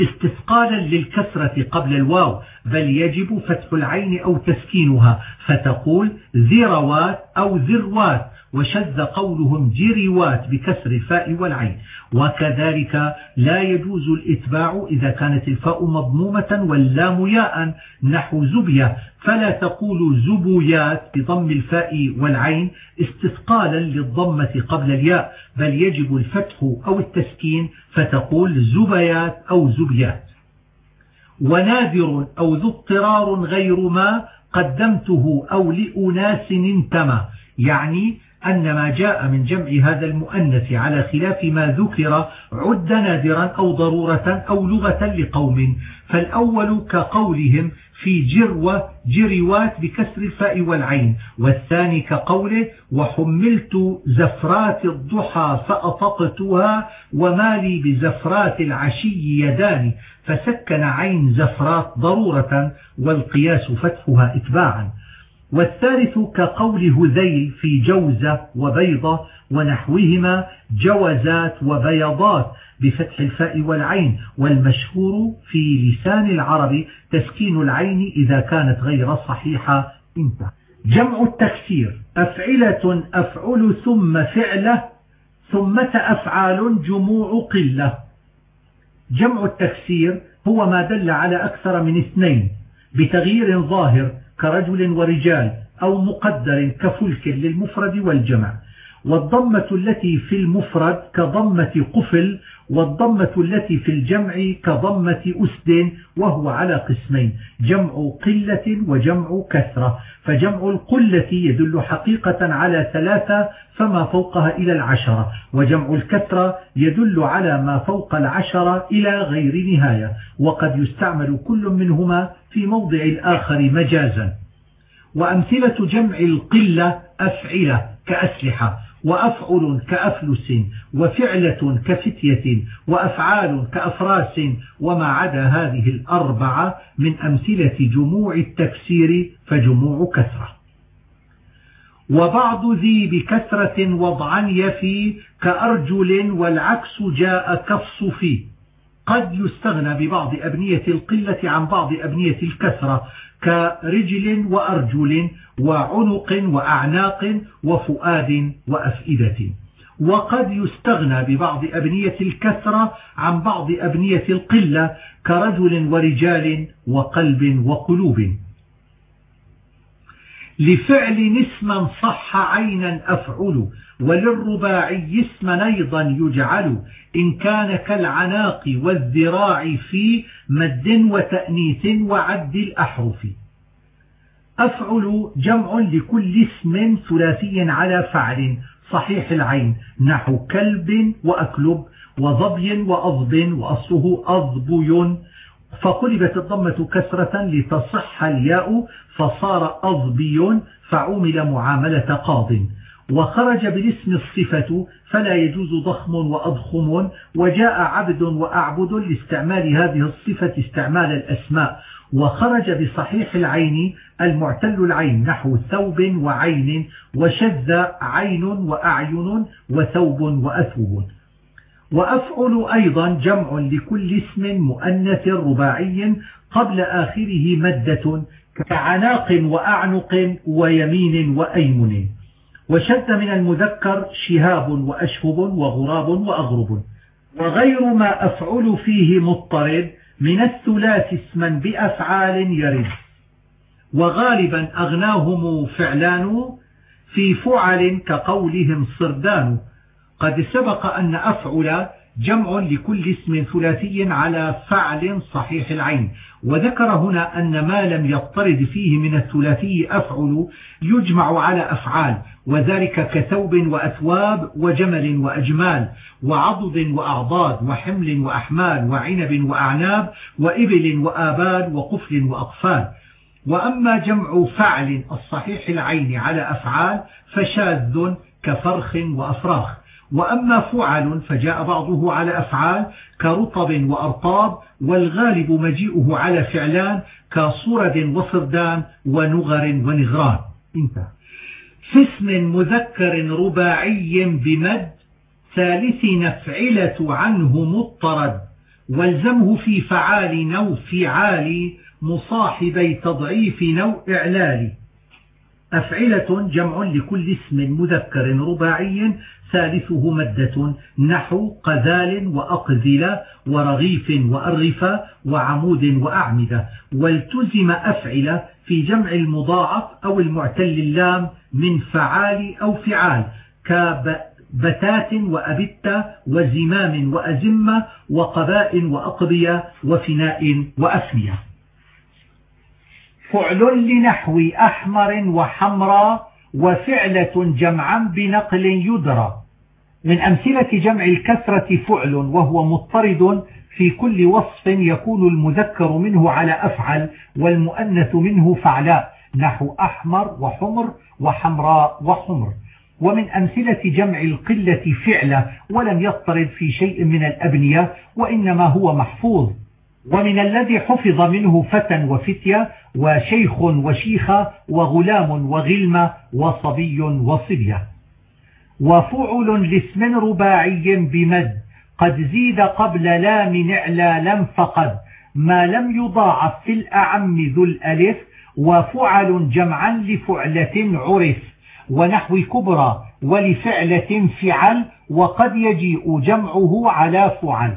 استثقالا للكسرة قبل الواو. بل يجب فتح العين أو تسكينها فتقول ذروات أو ذروات وشذ قولهم جروات بكسر الفاء والعين. وكذلك لا يجوز الإتباع إذا كانت الفاء مضمومة واللام ياء نحو زبية. فلا تقول زبويات بضم الفاء والعين استثقالا للضمة قبل الياء بل يجب الفتح أو التسكين فتقول زبيات أو زبيات. ونادر أو ذو اضطرار غير ما قدمته أو لأناس انتمى. يعني أن ما جاء من جمع هذا المؤنث على خلاف ما ذكر عد نادرا أو ضرورة أو لغة لقوم. فالأول كقولهم في جروة جروات بكسر الفاء والعين. والثاني كقوله وحملت زفرات الضحى فأطقتها وما لي بزفرات العشي يدان فسكن عين زفرات ضرورة والقياس فتحها إتباعا. والثالث كقول هذيل في جوزة وبيضة ونحوهما جوزات وبيضات. بفتح الفاء والعين والمشهور في لسان العرب تسكين العين إذا كانت غير صحيحة. انتهى جمع التكسير. أفعلة أفعل ثم فعلة ثمة أفعال جموع قلة. جمع التكسير هو ما دل على أكثر من اثنين بتغيير ظاهر كرجل ورجال أو مقدر كفلك للمفرد والجمع. والضمة التي في المفرد كضمة قفل والضمة التي في الجمع كضمة أسد وهو على قسمين جمع قلة وجمع كثرة فجمع القلة يدل حقيقة على ثلاثة فما فوقها إلى العشرة وجمع الكثرة يدل على ما فوق العشرة إلى غير نهاية. وقد يستعمل كل منهما في موضع الآخر مجازا. وأمثلة جمع القلة أفعلة كأسلحة. وأفعل كأفلس وفعلة كفتية وأفعال كأفراس وما عدا هذه الأربعة من أمثلة جموع التكسير فجموع كثرة وبعض ذي بكثرة وضعا يفي كأرجل والعكس جاء كالصفي. قد يستغنى ببعض أبنية القلة عن بعض أبنية الكثرة كرجل وأرجل وعنق وأعناق وفؤاد وأفئدة. وقد يستغنى ببعض أبنية الكثرة عن بعض أبنية القلة كرجل ورجال وقلب وقلوب. لفعل اسما صح عينا أفعل وللرباعي اسما أيضا يجعل. إن كان كالعناق والذراع في مد وتأنيث وعد الأحرف. أفعل جمع لكل اسم ثلاثي على فعل صحيح العين. نحو كلب وأكلب وظبي وأضب وأصله أضبي فقلبت الضمة كسرة لتصح الياء فصار أضبي فعمل معاملة قاض. وخرج بالاسم الصفة فلا يجوز ضخم وأضخم وجاء عبد وأعبد لاستعمال هذه الصفة استعمال الأسماء. وخرج بصحيح العين المعتل العين نحو ثوب وعين وشذ عين وأعين وثوب وأثوب. وأفعل أيضا جمع لكل اسم مؤنث رباعي قبل آخره مدة كعناق وأعنق ويمين وأيمن. وشد من المذكر شهاب وأشهب وغراب وأغرب. وغير ما أفعل فيه مضطرد من الثلاث اسما بأفعال يرد. وغالبا أغناهم فعلان في فعل كقولهم صردان. قد سبق أن أفعل جمع لكل اسم ثلاثي على فعل صحيح العين. وذكر هنا أن ما لم يضطرد فيه من الثلاثي أفعل يجمع على أفعال وذلك كثوب وأثواب وجمل وأجمال وعضد وأعضاد وحمل وأحمال وعنب وأعناب وإبل وآبال وقفل وأقفال. وأما جمع فعل الصحيح العين على أفعال فشاذ كفرخ وأفراخ. وأما فعل فجاء بعضه على أفعال كرطب وأرطاب والغالب مجيئه على فعلان كصرد وصردان ونغر ونغران. في اسم مذكر رباعي بمد ثالث نفعلة عنه مضطرد والزمه في فعال نو فعال مصاحبي تضعيف نو إعلال أفعلة جمع لكل اسم مذكر رباعي ثالثه مدة نحو قذال وأقذل ورغيف وأرغف وعمود وأعمدة والتزم أفعل في جمع المضاعف أو المعتل اللام من فعال أو فعال كبتات وأبت وزمام وأزمة وقباء وأقضية وفناء وأفنية. فعل لنحو أحمر وحمراء وفعلة جمعا بنقل يدرى. من أمثلة جمع الكثرة فعل وهو مضطرد في كل وصف يكون المذكر منه على أفعل والمؤنث منه فعلاء نحو أحمر وحمر وحمراء وحمر. ومن أمثلة جمع القلة فعلة ولم يضطرد في شيء من الأبنية وإنما هو محفوظ. ومن الذي حفظ منه فتى وفتية وشيخ وشيخة وغلام وغلمة وصبي وصبية. وفعل لاسم رباعي بمد قد زيد قبل لام نعلى لم فقد. ما لم يضاعف في الأعم ذو الألف وفعل جمعا لفعلة عرف. ونحو كبرى ولفعلة فعل وقد يجيء جمعه على فعل.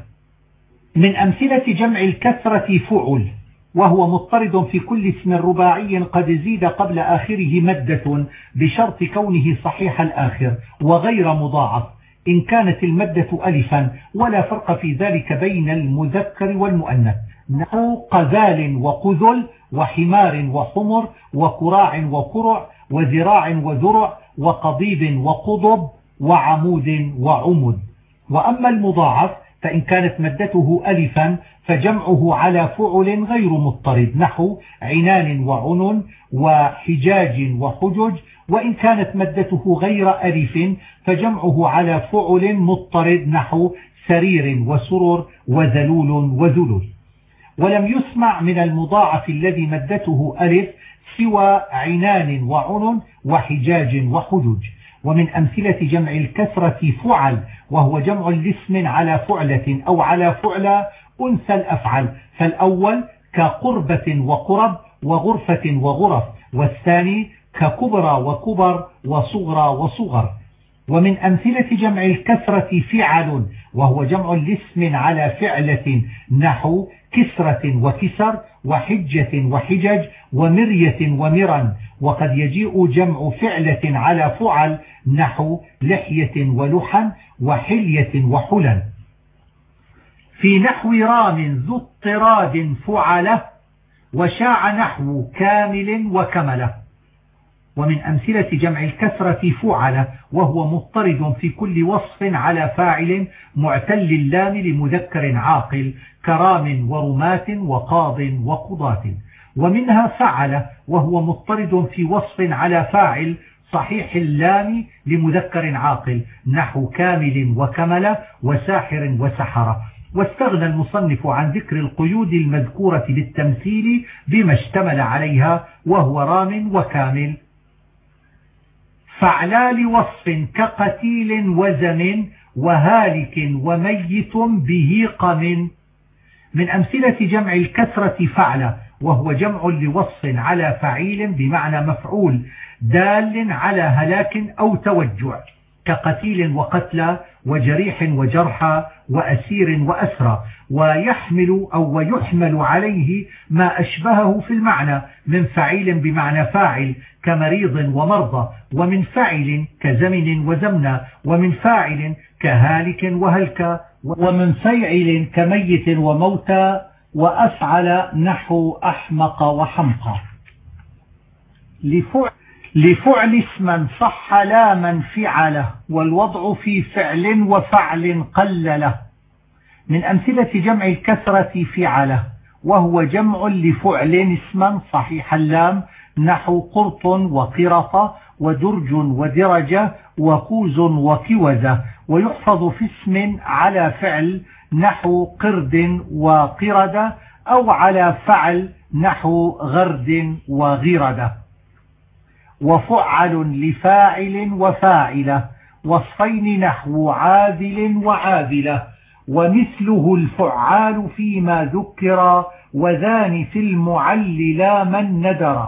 من أمثلة جمع الكثرة فعل وهو مضطرد في كل اسم رباعي قد زيد قبل آخره مدة بشرط كونه صحيح الآخر وغير مضاعف إن كانت المدة ألفا ولا فرق في ذلك بين المذكر والمؤنث. نحو قذال وقذل وحمار وحمر وكراع وكرع وذراع وذرع وقضيب وقضب وعمود وعمد وأما المضاعف فإن كانت مدته ألفا فجمعه على فعل غير مضطرد نحو عنان وعنن وحجاج وحجج. وإن كانت مدته غير ألف فجمعه على فعل مضطرد نحو سرير وسرر وذلول وذلل ولم يسمع من المضاعف الذي مدته ألف سوى عنان وعنن وحجاج وحجج. ومن أمثلة جمع الكسرة فعل وهو جمع لاسم على فعلة أو على فعلة أنثى الأفعل فالأول كقربة وقرب وغرفة وغرف والثاني ككبرى وكبر وصغرى وصغر. ومن أمثلة جمع الكسرة فعل وهو جمع لاسم على فعلة نحو كسرة وكسر وحجة وحجج ومرية ومرا وقد يجيء جمع فعلة على فعل نحو لحية ولحن وحلية وحلا في نحو رام ذو اضطراد فعله وشاع نحو كامل وكمله ومن أمثلة جمع الكسرة فعل وهو مضطرد في كل وصف على فاعل معتل اللام لمذكر عاقل كرام ورمات وقاض وقضاة. ومنها فعل وهو مضطرد في وصف على فاعل صحيح اللام لمذكر عاقل نحو كامل وكمل وساحر وسحر. واستغنى المصنف عن ذكر القيود المذكورة بالتمثيل بما اشتمل عليها وهو رام وكامل. فعلى لوصف كقتيل وزم وهالك وميت به قم. من أمثلة جمع الكثرة فعل وهو جمع لوصف على فعيل بمعنى مفعول دال على هلاك أو توجع كقتيل وقتلى وجريح وجرحى وأسير وأسرى ويحمل أو ويحمل عليه ما أشبهه في المعنى من فعيل بمعنى فاعل كمريض ومرضى ومن فاعل كزمن وزمنا ومن فاعل كهالك وهلك ومن فيعل كميت وموتى وأفعل نحو أحمق لفعل لفعل اسما صح لا من فعله والوضع في فعل وفعل قلله من أمثلة جمع الكثرة فعله وهو جمع لفعل اسما صحيح اللام نحو قرط وقرط ودرج ودرجة وكوز وكوزة ويحفظ في اسم على فعل نحو قرد وقردة أو على فعل نحو غرد وغردة وفعل لفاعل وفاعلة وصفين نحو عادل وعادلة ومثله الفعال فيما ذكر وذان في المعل لا من ندر.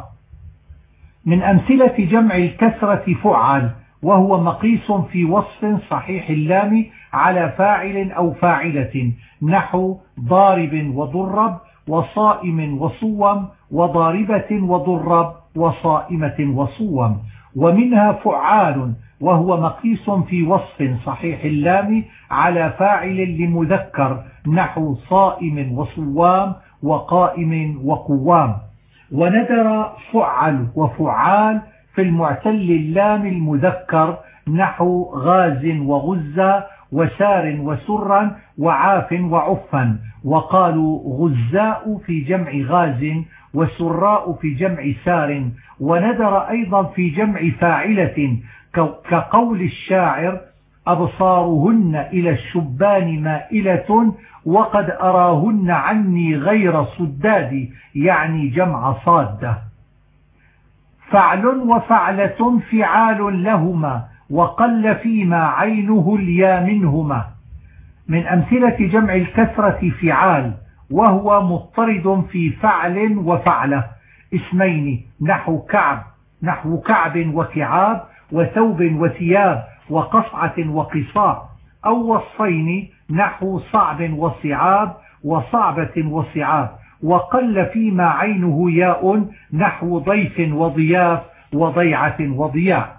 من أمثلة جمع الكسرة فعل وهو مقيس في وصف صحيح اللام على فاعل أو فاعلة نحو ضارب وضرب وصائم وصوم وضاربة وضرب وصائمة وصوم ومنها فعال وهو مقيس في وصف صحيح اللام على فاعل لمذكر نحو صائم وصوام وقائم وقوام. وندر فعل وفعال في المعتل اللام المذكر نحو غاز وغزة وسار وسرا وعاف وعفا وقالوا غزاء في جمع غاز وسراء في جمع سار وندر أيضا في جمع فاعلة كقول الشاعر أبصارهن إلى الشبان مائلة وقد أراهن عني غير صداد يعني جمع صادة. فعل وفعلة فعال لهما وقل فيما عينه اليا منهما. من أمثلة جمع الكثرة فعال وهو مضطرد في فعل وفعلة. اسمين نحو كعب نحو كعب وكعاب وثوب وثياب وقصعة وقصاع. أو وصفين نحو صعب وصعاب وصعبة وصعاب. وقل فيما عينه ياء نحو ضيف وضياف وضيعة وضياع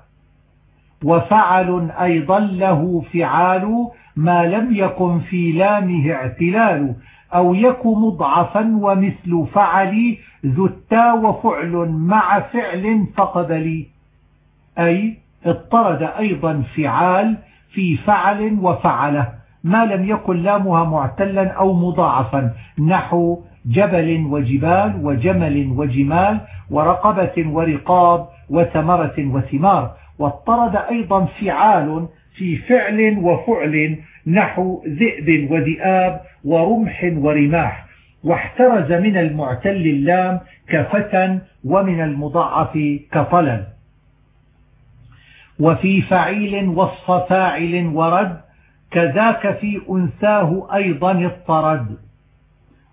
وفعل أيضا له فعال ما لم يكن في لامه اعتلال أو يك مضعفا ومثل فعل ذو التا وفعل مع فعل فقبلي أي اضطرد أيضا فعال في فعل وفعله ما لم يكن لامها معتلا أو مضاعفا نحو جبل وجبال وجمل وجمال ورقبة ورقاب وثمرة وثمار. واضطرد أيضا فعال في فعل وفعل نحو ذئب وذئاب ورمح ورماح. واحترز من المعتل اللام كفتى ومن المضاعف كطلل وفي فعيل وصف فاعل ورد كذاك في أنثاه أيضا اضطرد.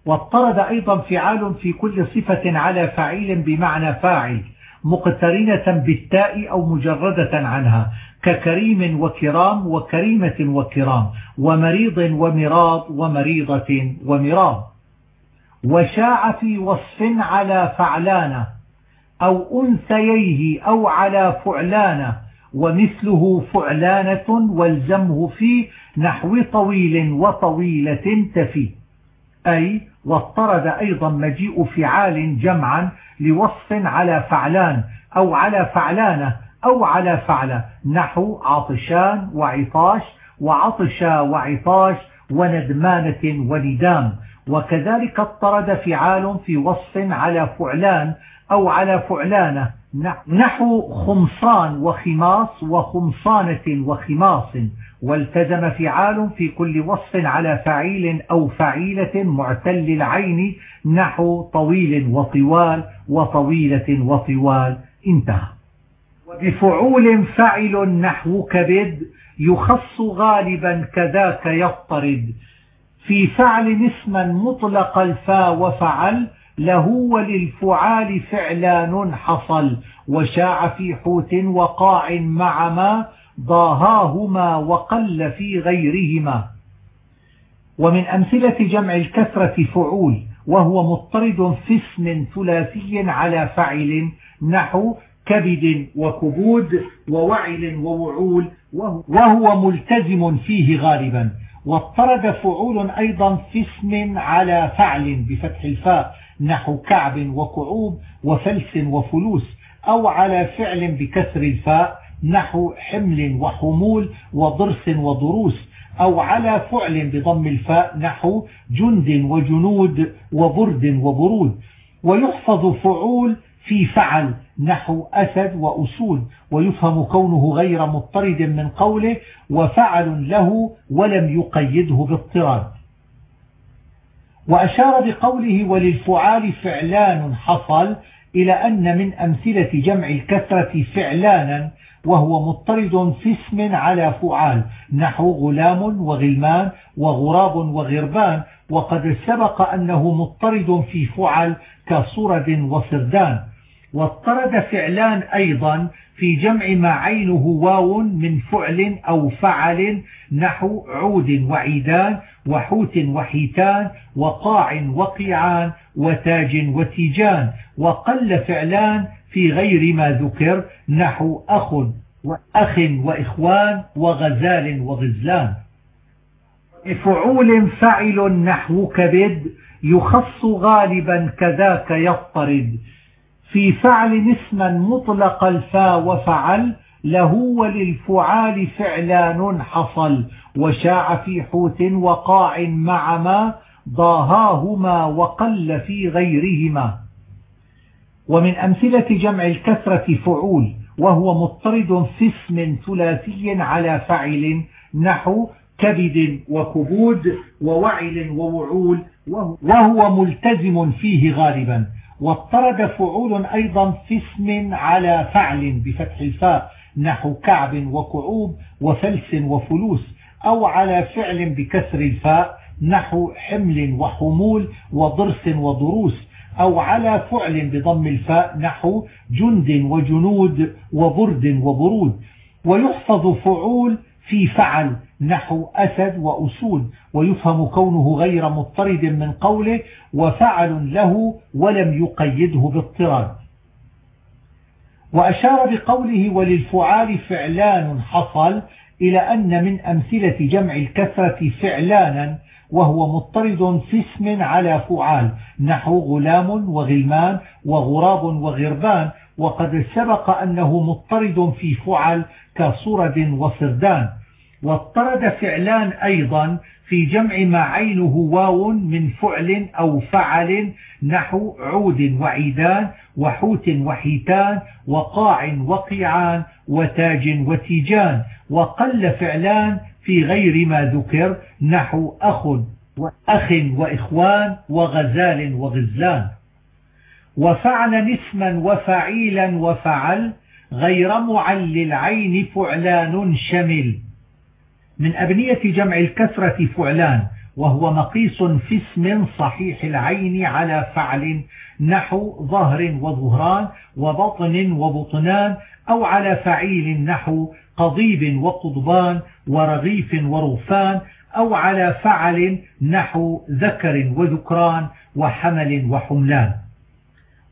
واضطرد أيضا فعال في كل صفة على فعيل بمعنى فاعل مقترنة بالتاء أو مجردة عنها ككريم وكرام وكريمة وكرام ومريض ومراض ومريضة ومراض وشاع في وصف على فعلانة أو أنثييه أو على فعلانة ومثله فعلانة والزمه في نحو طويل وطويلة تفي. أي واضطرد أيضا مجيء فعال جمعا لوصف على فعلان أو على فعلانة أو على فعلة نحو عطشان وعطاش وعطشا وعطاش وندمانة وندام. وكذلك اضطرد فعال في وصف على فعلان أو على فعلانة نحو خمصان وخماص وخمصانة وخماص. والتزم فعال في كل وصف على فعيل أو فعيلة معتل العين نحو طويل وطوال وطويلة وطوال. انتهى. وبفعول فعل نحو كبد يخص غالبا كذاك يضطرد. في فعل اسما مطلق الفا وفعل له وللفعال فعلان حصل. وشاع في حوت وقاع مع ما ضاهاهما وقل في غيرهما. ومن أمثلة جمع الكثرة فعول وهو مضطرد في اسم ثلاثي على فعل نحو كبد وكبود ووعل ووعول وهو ملتزم فيه غالبا. واضطرد فعول أيضا في اسم على فعل بفتح الفاء نحو كعب وكعوب وفلس وفلوس أو على فعل بكسر الفاء نحو حمل وحمول وضرس وضروس أو على فعل بضم الفاء نحو جند وجنود وبرد وبرود. ويحفظ فعول في فعل نحو أسد وأسود ويفهم كونه غير مضطرد من قوله وفعل له ولم يقيده باضطراد. وأشار بقوله وللفعال فعلان حصل إلى أن من أمثلة جمع الكثرة فعلانا وهو مضطرد في اسم على فعال نحو غلام وغلمان وغراب وغربان وقد سبق أنه مضطرد في فعل كصرد وصردان واضطرد فعلان أيضا في جمع ما عينه واو من فعل أو فعل نحو عود وعيدان وحوت وحيتان وقاع وقيعان وتاج وتيجان. وقل فعلان في غير ما ذكر نحو أخ وأخ وإخوان وغزال وغزلان. فعول فعل نحو كبد يخص غالبا كذاك يضطرد في فعل اسما مطلق الفا وفعل له وللفعال فعلان حصل. وشاع في حوت وقاع مع ما ضاهاهما وقل في غيرهما. ومن أمثلة جمع الكثرة فعول وهو مضطرد في اسم ثلاثي على فعل نحو كبد وكبود ووعل ووعول وهو ملتزم فيه غالبا. واضطرد فعول أيضا في اسم على فعل بفتح الفاء نحو كعب وكعوب وفلس وفلوس أو على فعل بكسر الفاء نحو حمل وحمول وضرس وضروس. أو على فعل بضم الفاء نحو جند وجنود وبرد وبرود. ويحفظ فعول في فعل نحو أسد وأسود ويفهم كونه غير مضطرد من قوله وفعل له ولم يقيده باضطراد. وأشار بقوله وللفعال فعلان حصل إلى أن من أمثلة جمع الكثرة فعلانا وهو مضطرد في اسم على فعال نحو غلام وغلمان وغراب وغربان وقد سبق أنه مضطرد في فعل كصرد وصردان واضطرد فعلان أيضا في جمع ما عينه واو من فعل أو فعل نحو عود وعيدان وحوت وحيتان وقاع وقيعان وتاج وتيجان وقل فعلان في غير ما ذكر نحو أخ وأخ وإخوان وغزال وغزلان وفعل اسما وفعيلا وفعل غير معل العين فعلان شمل من أبنية جمع الكسرة فعلان وهو مقيس في اسم صحيح العين على فعل نحو ظهر وظهران وبطن وبطنان أو على فعيل نحو قضيب وقضبان ورغيف ورغفان أو على فعل نحو ذكر وذكران وحمل وحملان.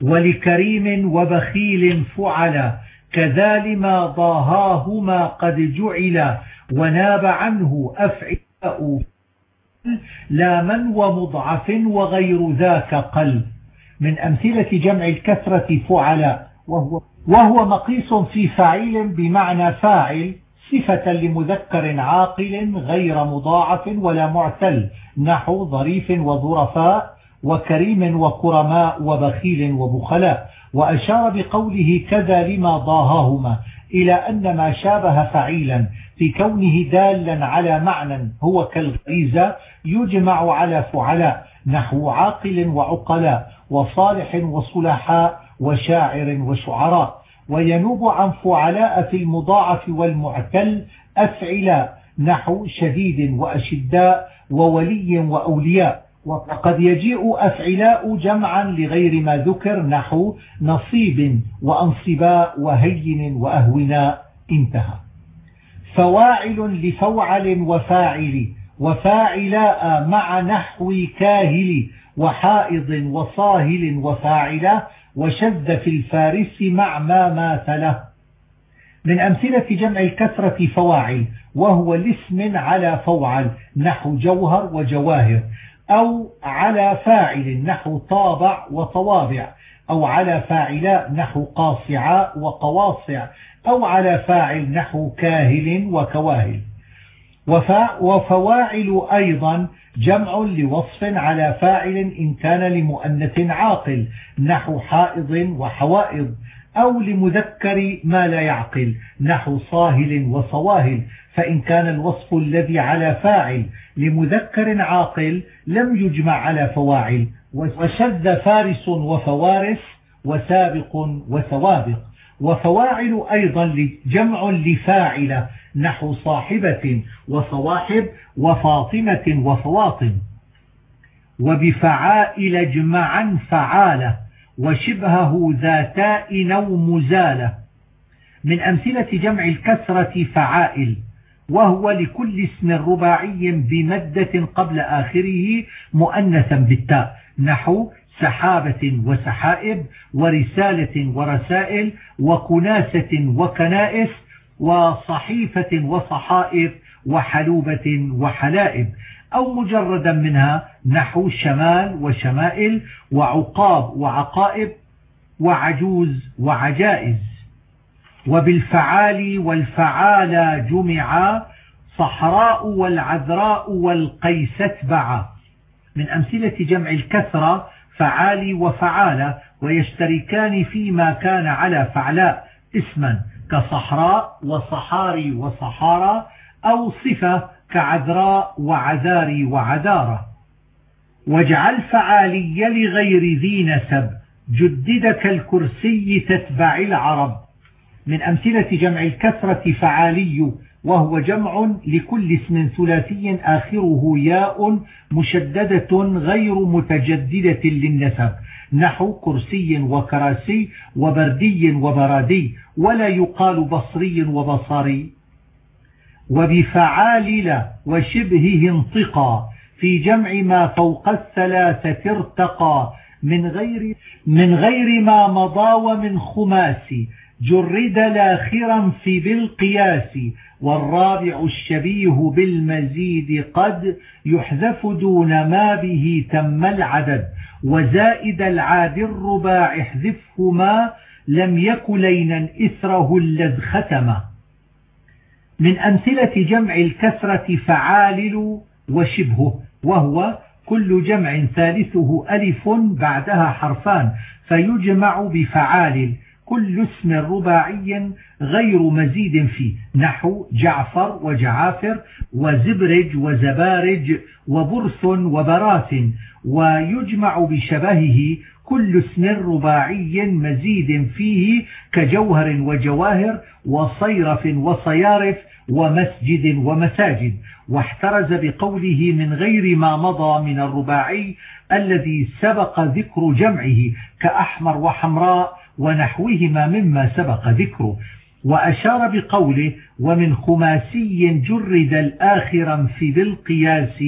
ولكريم وبخيل فعل كذا لما ضاهاهما قد جعل وناب عنه أفعلاء لا من ومضعف وغير ذاك قل من أمثلة جمع الكثرة فعلاء وهو, وهو مقيس في فعيل بمعنى فاعل صفة لمذكر عاقل غير مضاعف ولا معتل نحو ظريف وظرفاء وكريم وكرماء وبخيل وبخلاء. وأشار بقوله كذا لما ضاهاهما إلى أن ما شابه فعيلا في كونه دالا على معنى هو كالغريزة يجمع على فعلاء نحو عاقل وعقلاء وصالح وصلحاء وشاعر وشعراء وينوب عن فعلاء في المضاعف والمعتل أفعلاء نحو شديد وأشداء وولي وأولياء. وقد يجيء أفعلاء جمعا لغير ما ذكر نحو نصيب وأنصباء وهين وأهوناء انتهى. فواعل لفوعل وفاعل وفاعلاء مع نحو كاهل وحائض وصاهل وفاعلة وشذ في الفارس مع ما ماثله من أمثلة جمع الكثرة فواعل وهو الاسم على فوعل نحو جوهر وجواهر. أو على فاعل نحو طابع وطوابع أو على فاعلاء نحو قاصعاء وقواصع أو على فاعل نحو كاهل وكواهل. وفواعل أيضا جمع لوصف على فاعل إن كان لمؤنث عاقل نحو حائض وحوائض أو لمذكر ما لا يعقل نحو صاهل وصواهل. فإن كان الوصف الذي على فاعل لمذكر عاقل لم يجمع على فواعل وشذ فارس وفوارس وسابق وسوابق. وفواعل أيضا جمع لفاعلة نحو صاحبة وصواحب وفاطمة وفواطم. وبفعائل اجمعا فعالة وشبهه ذاتاء نو مزالة من أمثلة جمع الكسرة فعائل وهو لكل اسم رباعي بمدة قبل آخره مؤنثا بالتاء نحو سحابة وسحائب ورسالة ورسائل وكناسة وكنائس وصحيفة وصحائف وحلوبة وحلائب أو مجردا منها نحو شمال وشمائل وعقاب وعقائب وعجوز وعجائز. وبالفعال والفعال جمعا صحراء والعذراء والقيس اتبعا من أمثلة جمع الكثرة فعالي وفعالة ويشتركان فيما كان على فعلاء اسما كصحراء وصحاري وصحارى أو صفة كعذراء وعذاري وعذارة. واجعل فعالي لغير ذي نسب جدد كالكرسي تتبع العرب. من أمثلة جمع الكثرة فعالي وهو جمع لكل اسم ثلاثي آخره ياء مشددة غير متجددة للنسب نحو كرسي وكراسي وبردي وبرادي ولا يقال بصري وبصري. وبفعالل وشبهه انطقا في جمع ما فوق الثلاثة ارتقى من غير, من غير ما مضى ومن خماس جرد لاخرا في بالقياس والرابع الشبيه بالمزيد قد يحذف دون ما به تم العدد وزائد العاد الرباع احذفه ما لم يك لينا إثره الذ ختم. من أمثلة جمع الكسرة فعالل وشبهه وهو كل جمع ثالثه ألف بعدها حرفان فيجمع بفعال كل اسم رباعي غير مزيد فيه. نحو جعفر وجعافر وزبرج وزبارج وبرث وبراث. ويجمع بشبهه كل اسم رباعي مزيد فيه كجوهر وجواهر وصيرف وصيارف ومسجد ومساجد. واحترز بقوله من غير ما مضى من الرباعي الذي سبق ذكر جمعه كأحمر وحمراء ونحوهما مما سبق ذكره وأشار بقوله ومن خماسي جرد الآخرا في بالقياس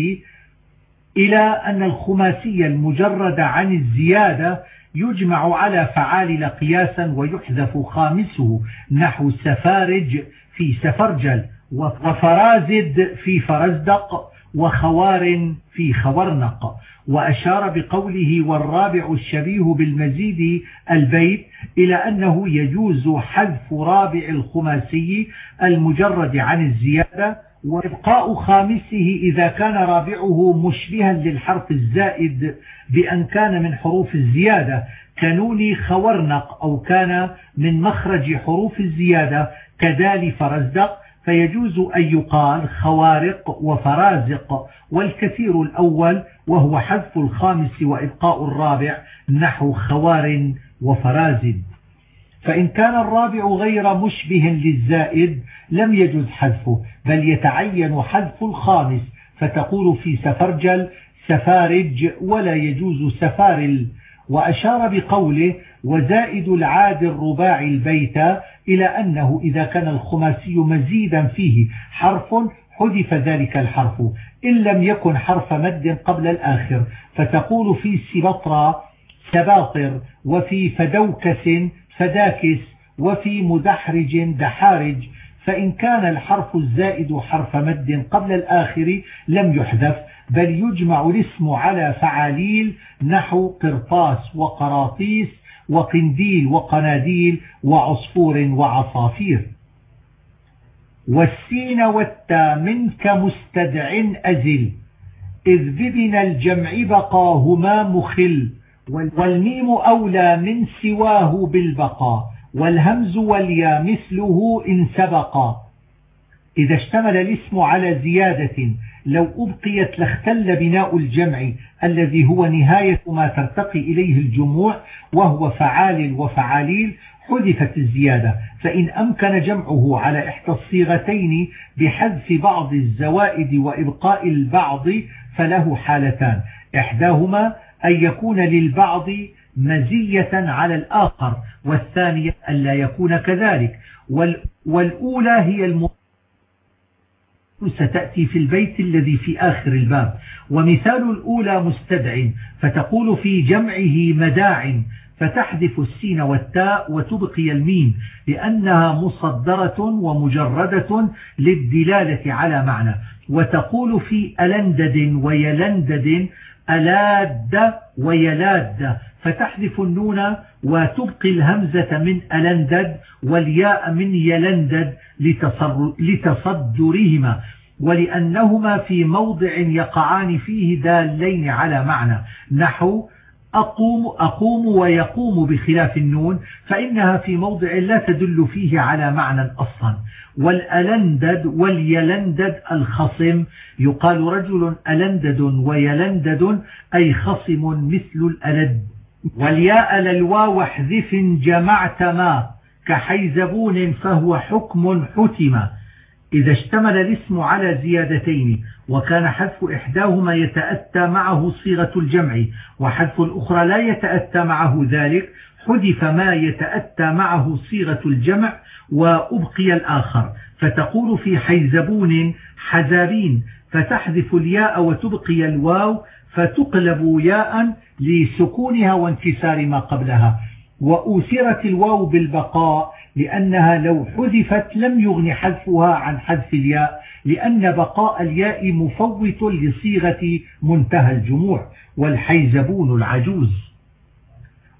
إلى أن الخماسي المجرد عن الزيادة يجمع على فعال قياسا ويحذف خامسه نحو سفارج في سفرجل وفرازد في فرزدق وخوار في خورنق وأشار بقوله والرابع الشبيه بالمزيد البيت إلى أنه يجوز حذف رابع الخماسي المجرد عن الزيادة وإبقاء خامسه إذا كان رابعه مشبها للحرف الزائد بأن كان من حروف الزيادة كنون خورنق أو كان من مخرج حروف الزيادة كدال فرزدق فيجوز أن يقال خوارق وفرازق والكثير الأول وهو حذف الخامس وإبقاء الرابع نحو خوار وفرازد فإن كان الرابع غير مشبه للزائد لم يجز حذفه بل يتعين حذف الخامس فتقول في سفرجل سفارج ولا يجوز سفارل. وأشار بقوله وزائد العاد الرباعي البيت إلى أنه إذا كان الخماسي مزيدا فيه حرف حذف ذلك الحرف. إن لم يكن حرف مد قبل الآخر فتقول في سبطرة سباطر وفي فدوكس فداكس وفي مدحرج دحارج. فإن كان الحرف الزائد حرف مد قبل الآخر لم يحذف بل يجمع الاسم على فعاليل نحو قرطاس وقراطيس وقنديل وقناديل وعصفور وعصافير. والسين والتا منك مستدع أزل إذ ببن الجمع بقاهما مخل والميم أولى من سواه بالبقاء والهمز واليا مثله إن سبقا. إذا اشتمل الاسم على زيادة لو أبقيت لاختل بناء الجمع الذي هو نهاية ما ترتقي إليه الجموع وهو فعال وفعاليل حذفت الزيادة. فإن أمكن جمعه على إحدى الصيغتين بحذف بعض الزوائد وإبقاء البعض فله حالتان. إحداهما أن يكون للبعض مزية على الآخر والثانية أن لا يكون كذلك. والأولى هي المؤمنة ستأتي في البيت الذي في آخر الباب. ومثال الأولى مستدع فتقول في جمعه مداع فتحذف السين والتاء وتبقي الميم لأنها مصدرة ومجردة للدلالة على معنى. وتقول في ألندد ويلندد ألاد ويلاد. فتحذف النون وتبقي الهمزة من ألندد والياء من يلندد لتصدرهما ولأنهما في موضع يقعان فيه دالين على معنى. نحو أقوم, أقوم ويقوم بخلاف النون فإنها في موضع لا تدل فيه على معنى أصلا. والألندد واليلندد الخصم يقال رجل ألندد ويلندد أي خصم مثل الألد. والياء للواو احذف جمعت ما كحيزبون فهو حكم حتم. إذا اشتمل الاسم على زيادتين وكان حذف إحداهما يتأتى معه صيغة الجمع وحذف الأخرى لا يتأتى معه ذلك حذف ما يتأتى معه صيغة الجمع وأبقي الآخر. فتقول في حيزبون حزابين فتحذف الياء وتبقي الواو فتقلب ياء لسكونها وانكسار ما قبلها وأوسرت الواو بالبقاء لأنها لو حذفت لم يغن حذفها عن حذف الياء لأن بقاء الياء مفوت لصيغة منتهى الجموع والحيزبون العجوز.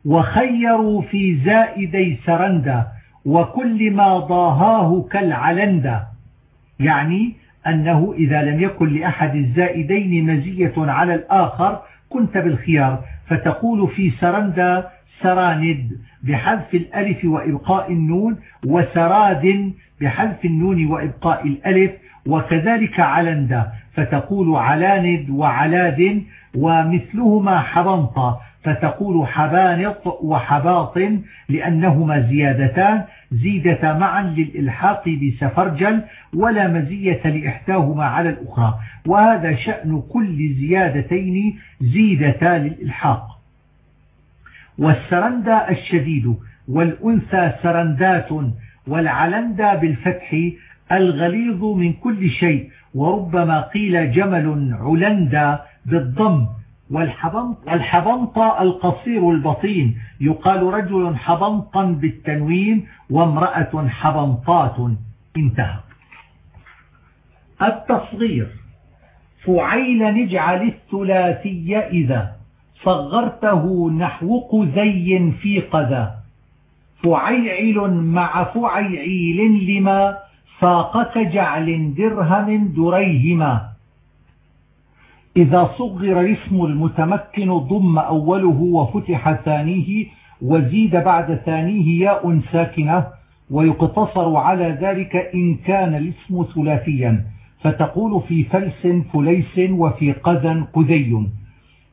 وخيروا في زائدي سرندا وكل ما ضاهاه كالعلندا. يعني أنه إذا لم يكن لأحد الزائدين مزية على الآخر كنت بالخيار فتقول في سرندى سراند بحذف الألف وإبقاء النون وسراد بحذف النون وإبقاء الألف وكذلك علندى فتقول علاند وعلاد ومثلهما حبنطى فتقول حبانط وحباط لأنهما زيادتان زيدتا معا للإلحاق بسفرجل ولا مزية لإحداهما على الأخرى. وهذا شأن كل زيادتين زيدتا للإلحاق. والسرندا الشديد والأنثى سرندات والعلندا بالفتح الغليظ من كل شيء وربما قيل جمل علندا بالضم. والحبنط القصير البطين. يقال رجل حبنطا بالتنوين وامرأة حبنطات انتهى. التصغير. فعيل نجعل الثلاثي إذا. صغرته نحو قزي في قذا. فعيعل مع فعيعيل لما. فاق كجعل درهم دريهما. إذا صغر الاسم المتمكن ضم أوله وفتح ثانية وزيد بعد ثانية ياء ساكنة ويقتصر على ذلك إن كان الاسم ثلاثيا فتقول في فلس فليس وفي قذا قذي.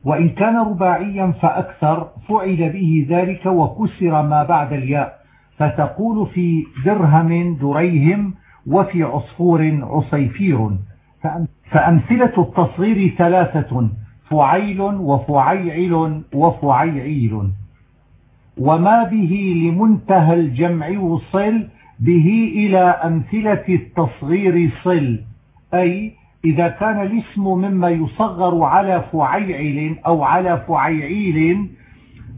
وإن كان رباعيا فأكثر فعل به ذلك وكسر ما بعد الياء فتقول في درهم دريهم وفي عصفور عصيفير. فأمثلة التصغير ثلاثة فعيل وفعيعل وفعيعيل. وما به لمنتهى الجمع وصل به إلى أمثلة التصغير صل. أي إذا كان الاسم مما يصغر على فعيعل أو على فعيعيل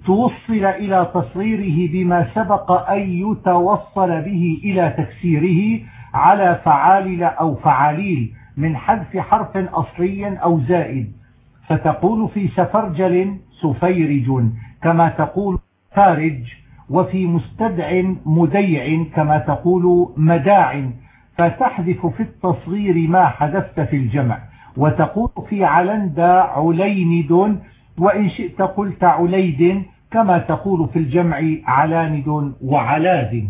توصل إلى تصغيره بما سبق أن يتوصل به إلى تكسيره على فعالل أو فعاليل. من حذف حرف أصلي أو زائد. فتقول في سفرجل سفيرج كما تقول فارج وفي مستدع مديع كما تقول مداع. فتحذف في التصغير ما حذفت في الجمع. وتقول في علند عليند وإن شئت قلت عليد كما تقول في الجمع علاند وعلاد.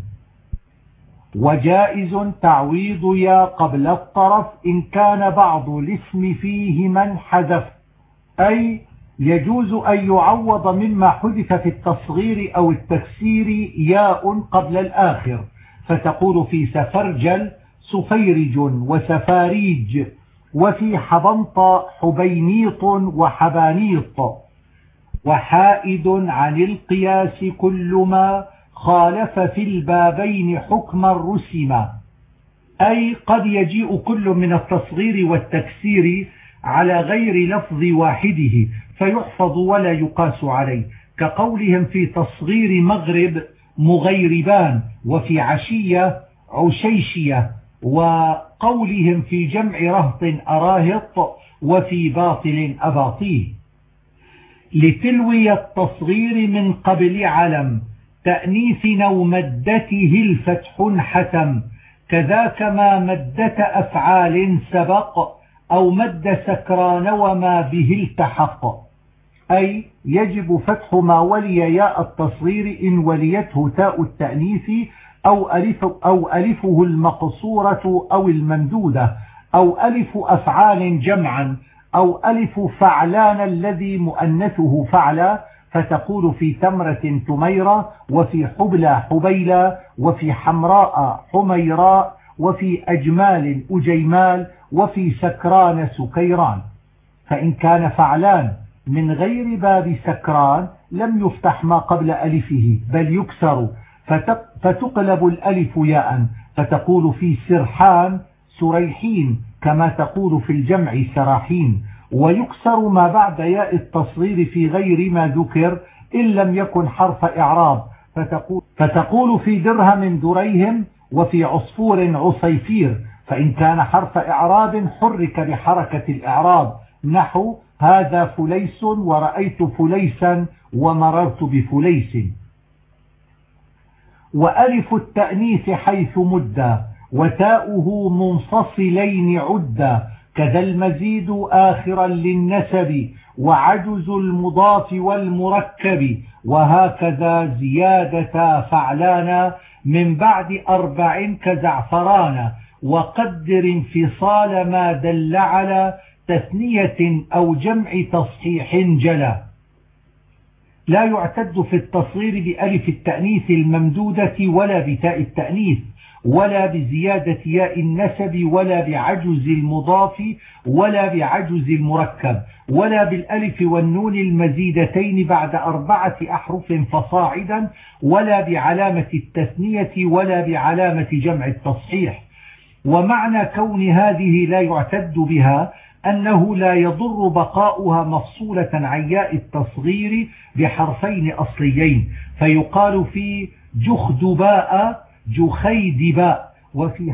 وجائز تعويض يا قبل الطرف إن كان بعض الاسم فيه من حذف. أي يجوز أن يعوض مما حذف في التصغير أو التكسير ياء قبل الآخر. فتقول في سفرجل سفيرج وسفاريج وفي حبنط حبينيط وحبانيط. وحائد عن القياس كل ما خالف في البابين حكما رسما. أي قد يجيء كل من التصغير والتكسير على غير لفظ واحدة فيحفظ ولا يقاس عليه. كقولهم في تصغير مغرب مغيربان وفي عشية عشيشية. وقولهم في جمع رهط أراهط وفي باطل أباطيه. لتلوي التصغير من قبل علم تأنيث أو مدته الفتح حتم كذاك ما مدة أفعال سبق أو مد سكران وما به التحق. أي يجب فتح ما ولي ياء التصغير إن وليته تاء التأنيث أو, ألف أو ألفه المقصورة أو الممدودة أو ألف أفعال جمعا أو ألف فعلان الذي مؤنثه فعلى فتقول في تمرة تميرة وفي حبلى حبيلى وفي حمراء حميراء وفي أجمال أجيمال وفي سكران سكيران. فإن كان فعلان من غير باب سكران لم يفتح ما قبل ألفه بل يكسر. فتقلب الألف ياء. فتقول في سرحان سريحين كما تقول في الجمع سراحين. ويكسر ما بعد ياء التصغير في غير ما ذكر إن لم يكن حرف إعراب. فتقول, فتقول في درهم دريهم وفي عصفور عصيفير. فإن كان حرف إعراب حرك بحركة الإعراب. نحو هذا فليس ورأيت فليسا ومررت بفليس. وألف التأنيث حيث مدى وتاؤه منفصلين عدا. كذا المزيد آخرا للنسب وعجز المضاف والمركب وهكذا زيادة فعلانا من بعد أربع كزعفرانا وقدر انفصال ما دل على تثنية أو جمع تصحيح جلا. لا يعتد في التصغير بألف التأنيث الممدودة ولا بتاء التأنيث ولا بزيادة ياء النسب ولا بعجز المضاف ولا بعجز المركب ولا بالألف والنون المزيدتين بعد أربعة أحرف فصاعدا ولا بعلامة التثنية ولا بعلامة جمع التصحيح. ومعنى كون هذه لا يعتد بها أنه لا يضر بقاؤها مفصولة عن ياء التصغير بحرفين أصليين فيقال في جخدباء جخيدباء وفي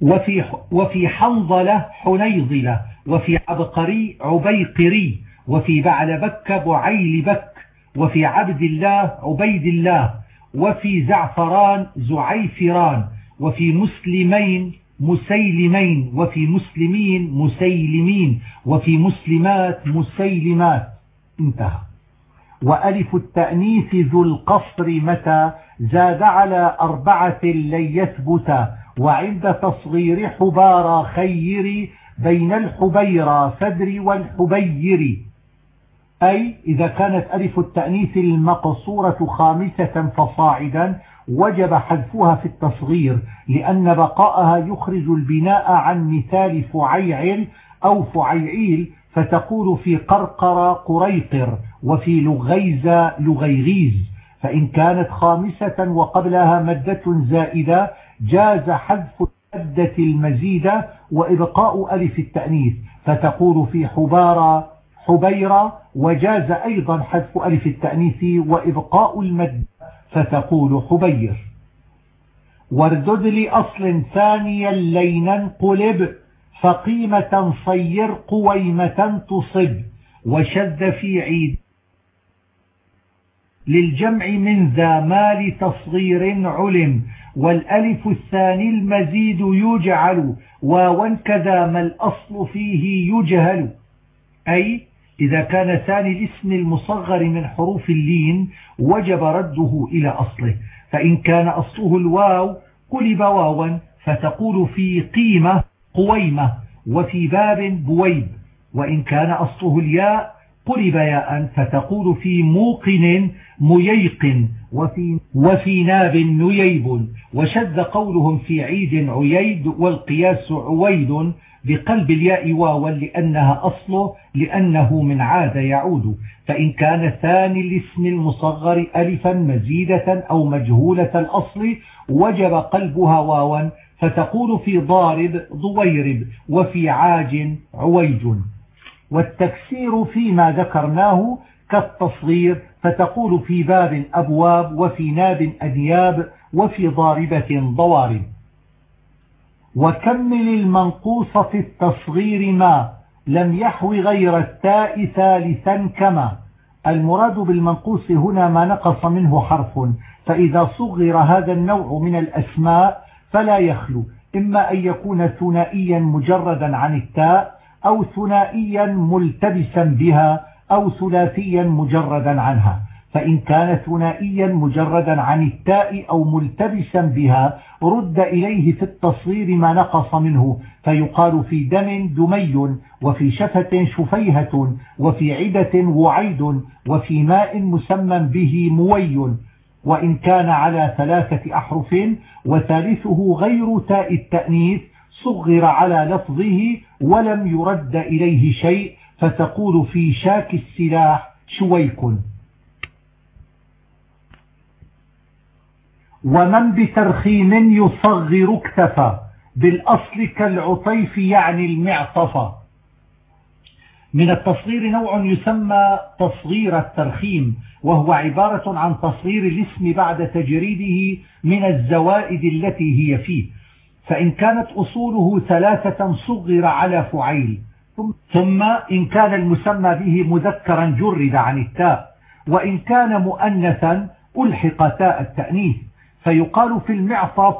وفي وفي حنظلة حنيظلة وفي عبقري عبيقري وفي بعلبك بعيل بك وفي عبد الله عبيد الله وفي زعفران زعيفران وفي مسلمين مسيلمين وفي مسلمين مسيلمين وفي مسلمات مسيلمات. انتهى. وألف التأنيث ذو القصر متى زاد على أربعة لن يثبت وعند تصغير حبارى خير بين الحبيرى فدر والحبير. أي إذا كانت ألف التأنيث المقصورة خامسة فصاعدا وجب حذفها في التصغير لأن بقاءها يخرج البناء عن مثال فعيعل أو فعيعيل فتقول في قرقر قريقر وفي لغيز لغيغيز فإن كانت خامسة وقبلها مدة زائدة جاز حذف المدة المزيدة وإبقاء ألف التأنيث. فتقول في حبارة حبيرة وجاز أيضا حذف ألف التأنيث وإبقاء المد فتقول حبير. واردد لأصل ثانيا لينا قلب. فقيمة صير قويمة تصب وشذ في عيد للجمع من ذا ما لتصغير علم والألف الثاني المزيد يجعل واوا كذا ما الأصل فيه يجهل. أي إذا كان ثاني الاسم المصغر من حروف اللين وجب رده إلى أصله فإن كان أصله الواو قلب واوا فتقول في قيمة قويمة وفي باب بويب وإن كان أصله الياء قلب ياء فتقول في موقن مييقن وفي, وفي ناب نييب وشذ قولهم في عيد عييد والقياس عويد بقلب الياء واوا لأنها أصله لأنه من عاد يعود فإن كان ثاني الاسم المصغر ألفا مزيدة أو مجهولة الأصل وجب قلبها واوا فتقول في ضارب ضويرب وفي عاج عويج. والتكسير فيما ذكرناه كالتصغير فتقول في باب أبواب وفي ناب أنياب وفي ضاربة ضوارب. وكمل المنقوص في التصغير ما لم يحوي غير التاء ثالثا كما. المراد بالمنقوص هنا ما نقص منه حرف. فإذا صغر هذا النوع من الأسماء فلا يخلو. إما أن يكون ثنائيا مجردا عن التاء أو ثنائيا ملتبسا بها أو ثلاثيا مجردا عنها. فإن كان ثنائيا مجردا عن التاء أو ملتبسا بها رد إليه في التصغير ما نقص منه. فيقال في دم دمي وفي شفة شفيهة وفي عدة وعيد وفي ماء مسمى به موي. وإن كان على ثلاثة أحرف وثالثه غير تاء التأنيث صغر على لفظه ولم يرد إليه شيء فتقول في شاك السلاح شويك. ومن بترخيم يصغر اكتفى بالأصل كالعطيف يعني المعطفة من التصغير نوع يسمى تصغير الترخيم وهو عبارة عن تصغير الاسم بعد تجريده من الزوائد التي هي فيه. فإن كانت أصوله ثلاثة صغر على فعيل. ثم إن كان المسمى به مذكرا جرد عن التاء. وإن كان مؤنثا ألحق تاء التأنيث. فيقال في المعطف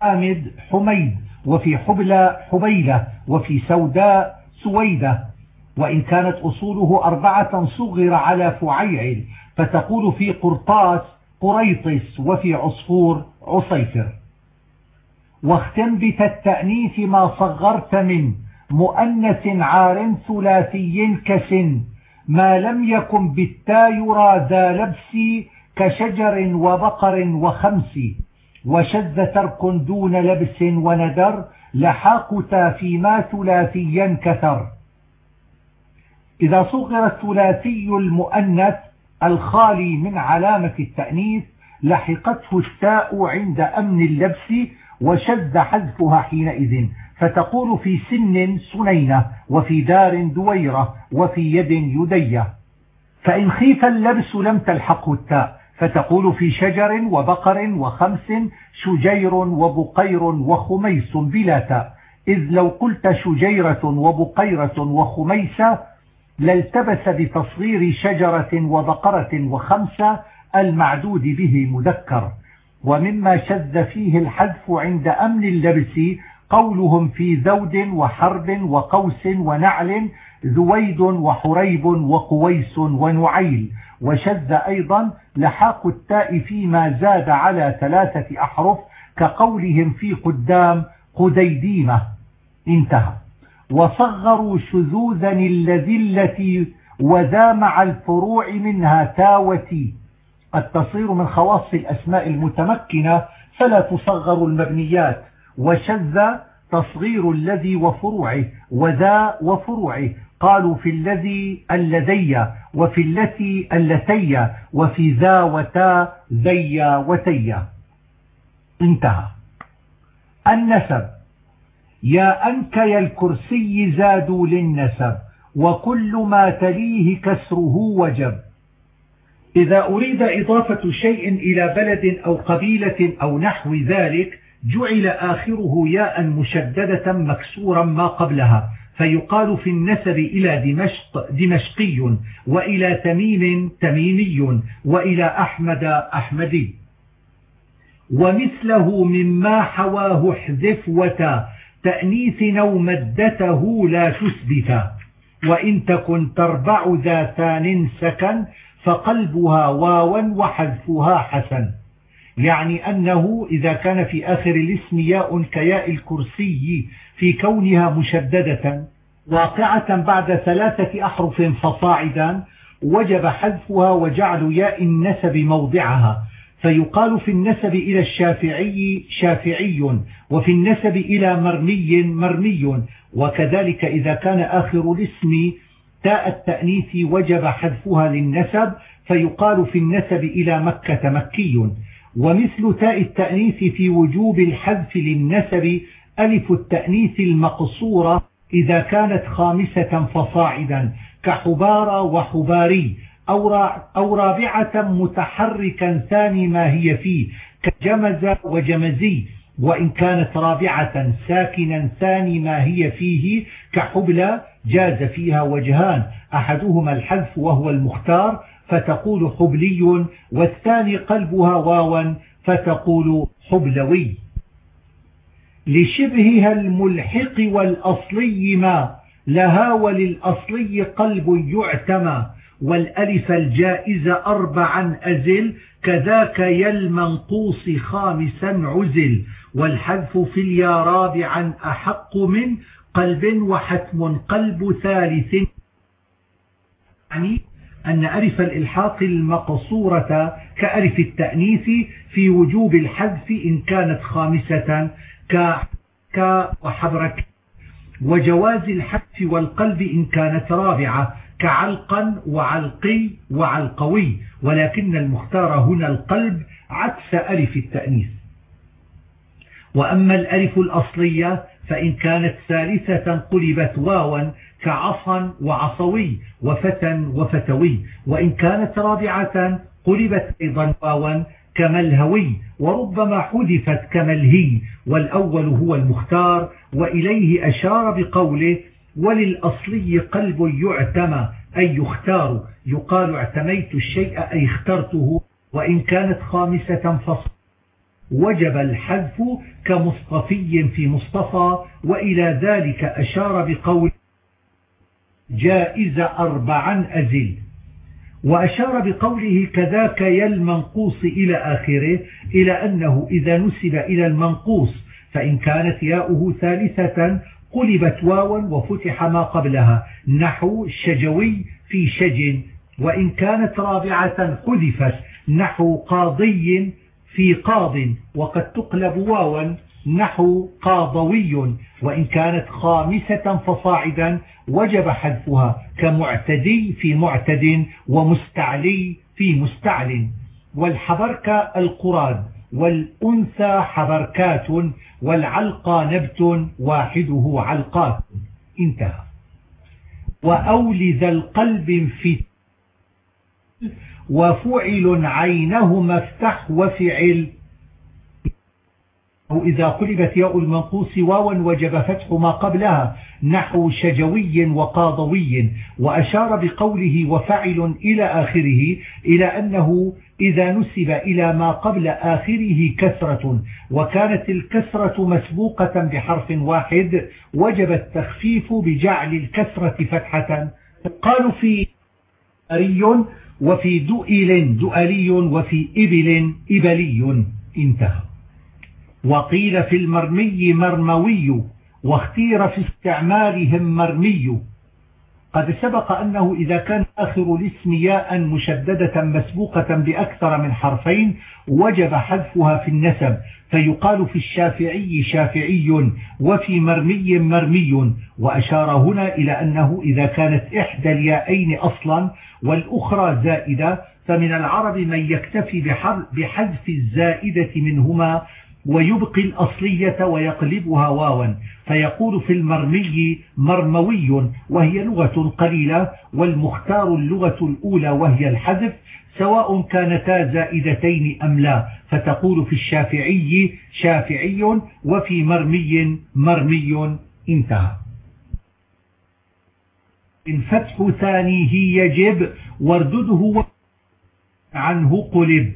حامد حميد وفي حبلى حبيلة وفي سوداء سويدة وإن كانت أصوله أربعة صغر على فعيعل فتقول في قرطاس قريطس وفي عصفور عصيفر. واختم بتالتأنيث ما صغرت من مؤنث عار ثلاثي كسن ما لم يكن بالتا يرى ذا لبس كشجر وبقر وخمس وشذ ترك دون لبس وندر لحاقتا فيما ثلاثيا كثر. إذا صغر الثلاثي المؤنث الخالي من علامة التأنيث لحقته التاء عند أمن اللبس وشذ حذفها حينئذ. فتقول في سن سنينة وفي دار دويرة وفي يد يدية. فإن خيف اللبس لم تلحقه التاء فتقول في شجر وبقر وخمس شجير وبقير وخميس بلا تاء إذ لو قلت شجيرة وبقيرة وخميسة لالتبس بتصغير شجرة وبقرة وخمسة المعدود به مذكر. ومما شذ فيه الحذف عند أمن اللبس قولهم في ذود وحرب وقوس ونعل ذويد وحريب وقويس ونعيل. وشذ أيضا لحاق التاء فيما زاد على ثلاثة أحرف كقولهم في قدام قديديمة. انتهى. وصغروا شذوذا الذلة وذا مع الفروع منها تاوتي. قد تصير من خواص الأسماء المتمكنة فلا تصغر المبنيات. وشذ تصغير الذي وفروعه وذا وفروعه. قالوا في الذي الذي وفي التي التي وفي ذا وتا ذي وتي انتهى. النسب. يا أنكي الكرسي زادوا للنسب وكل ما تليه كسره وجب. إذا أريد إضافة شيء إلى بلد أو قبيلة أو نحو ذلك جعل آخره ياء مشددة مكسورا ما قبلها فيقال في النسب إلى دمشق دمشقي وإلى تميم تميمي وإلى أحمد أحمدي. ومثله مما حواه احذف وتا تأنيث أو مدته لا تثبت. وإن تكن تربع ذاتان سكن فقلبها واوا وحذفها حسن. يعني أنه إذا كان في آخر الاسم ياء كياء الكرسي في كونها مشددة واقعة بعد ثلاثة أحرف فصاعدا وجب حذفها وجعل ياء النسب موضعها. فيقال في النسب إلى الشافعي شافعي وفي النسب إلى مرمي مرمي. وكذلك إذا كان آخر الاسم تاء التأنيث وجب حذفها للنسب فيقال في النسب إلى مكة مكي. ومثل تاء التأنيث في وجوب الحذف للنسب ألف التأنيث المقصورة إذا كانت خامسة فصاعدا كحبار وحباري أو رابعة متحركا ثاني ما هي فيه كجمز وجمزي وإن كانت رابعة ساكنا ثاني ما هي فيه كحبلى جاز فيها وجهان أحدهما الحذف وهو المختار فتقول حبلي والثاني قلبها واوا فتقول حبلوي لشبهها الملحق والأصلي ما لها وللأصلي قلب يعتمى. والألف الجائزة أربعا أزل كذاك يا المنقوص خامسا عزل. والحذف في اليا رابعا أحق من قلب وحتم قلب ثالث. يعني أن ألف الإلحاق المقصورة كألف التأنيث في وجوب الحذف إن كانت خامسة ك ك وحبرك وجواز الحذف والقلب إن كانت رابعة كعلقا وعلقي وعلقوي ولكن المختار هنا القلب عكس ألف التأنيث. وأما الألف الأصلية فإن كانت ثالثة قلبت واوا كعصا وعصوي وفتى وفتوي وإن كانت رابعة قلبت أيضا واوا كملهوي وربما حذفت كملهي والأول هو المختار وإليه أشار بقوله وللأصلي قلب يعتمى أي يختار يقال اعتميت الشيء أي اخترته وإن كانت خامسة فصل. وجب الحذف كمصطفي في مصطفى وإلى ذلك أشار بقول جائز أربعا أزل. وأشار بقوله كذاك يا المنقوص إلى آخره إلى أنه إذا نسب إلى المنقوص فإن كانت ياؤه ثالثة قلبت واوا وفتح ما قبلها. نحو شجوي في شج وإن كانت رابعة حذفت. نحو قاضي في قاض وقد تقلب واوا نحو قاضوي وإن كانت خامسة فصاعدا وجب حذفها كمعتدي في معتد ومستعلي في مستعل والحبرك القراد والأنثى حبركات والعلقى نبت واحدة علقات. انتهى. وأول ذا القلب في وفعل عينه مفتح وفعل أو إذا قلبت ياء المنقوص واوا وجب فتح ما قبلها نحو شجوي وقاضوي وأشار بقوله وفعل إلى آخره إلى أنه إذا نسب إلى ما قبل آخره كسرة وكانت الكسرة مسبوقة بحرف واحد وجب التخفيف بجعل الكسرة فتحة. قالوا في أري وفي دؤل دؤلي وفي إبل إبلي انتهى. وقيل في المرمي مرموي واختير في استعمالهم مرمي. قد سبق أنه إذا كان آخر الاسم ياء مشددة مسبوقة بأكثر من حرفين وجب حذفها في النسب فيقال في الشافعي شافعي وفي مرمي مرمي. وأشار هنا إلى أنه إذا كانت إحدى الياءين أصلا والأخرى زائدة فمن العرب من يكتفي بحذف الزائدة منهما ويبقي الأصلية ويقلبها واوا فيقول في المرمي مرموي وهي لغة قليلة والمختار اللغة الأولى وهي الحذف سواء كانتا زائدتين أم لا. فتقول في الشافعي شافعي وفي مرمي مرمي انتهى. إن فتح ثانية يجب واردده عنه قلب.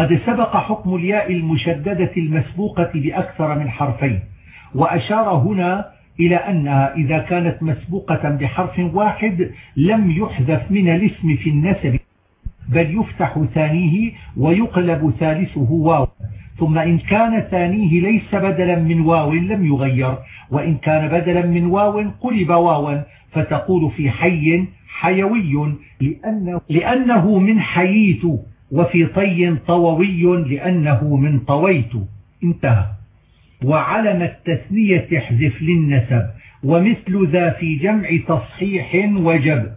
قد سبق حكم الياء المشددة المسبوقة بأكثر من حرفين وأشار هنا إلى أنها إذا كانت مسبوقة بحرف واحد لم يحذف من الاسم في النسب بل يفتح ثانية ويقلب ثالثه واو. ثم إن كان ثانيه ليس بدلا من واو لم يغير وإن كان بدلا من واو قلب واوا فتقول في حي حيوي لأنه, لأنه من حييت وفي طي طووي لأنه من طويت. انتهى. وعلم التثنية احذف للنسب ومثل ذا في جمع تصحيح وجب.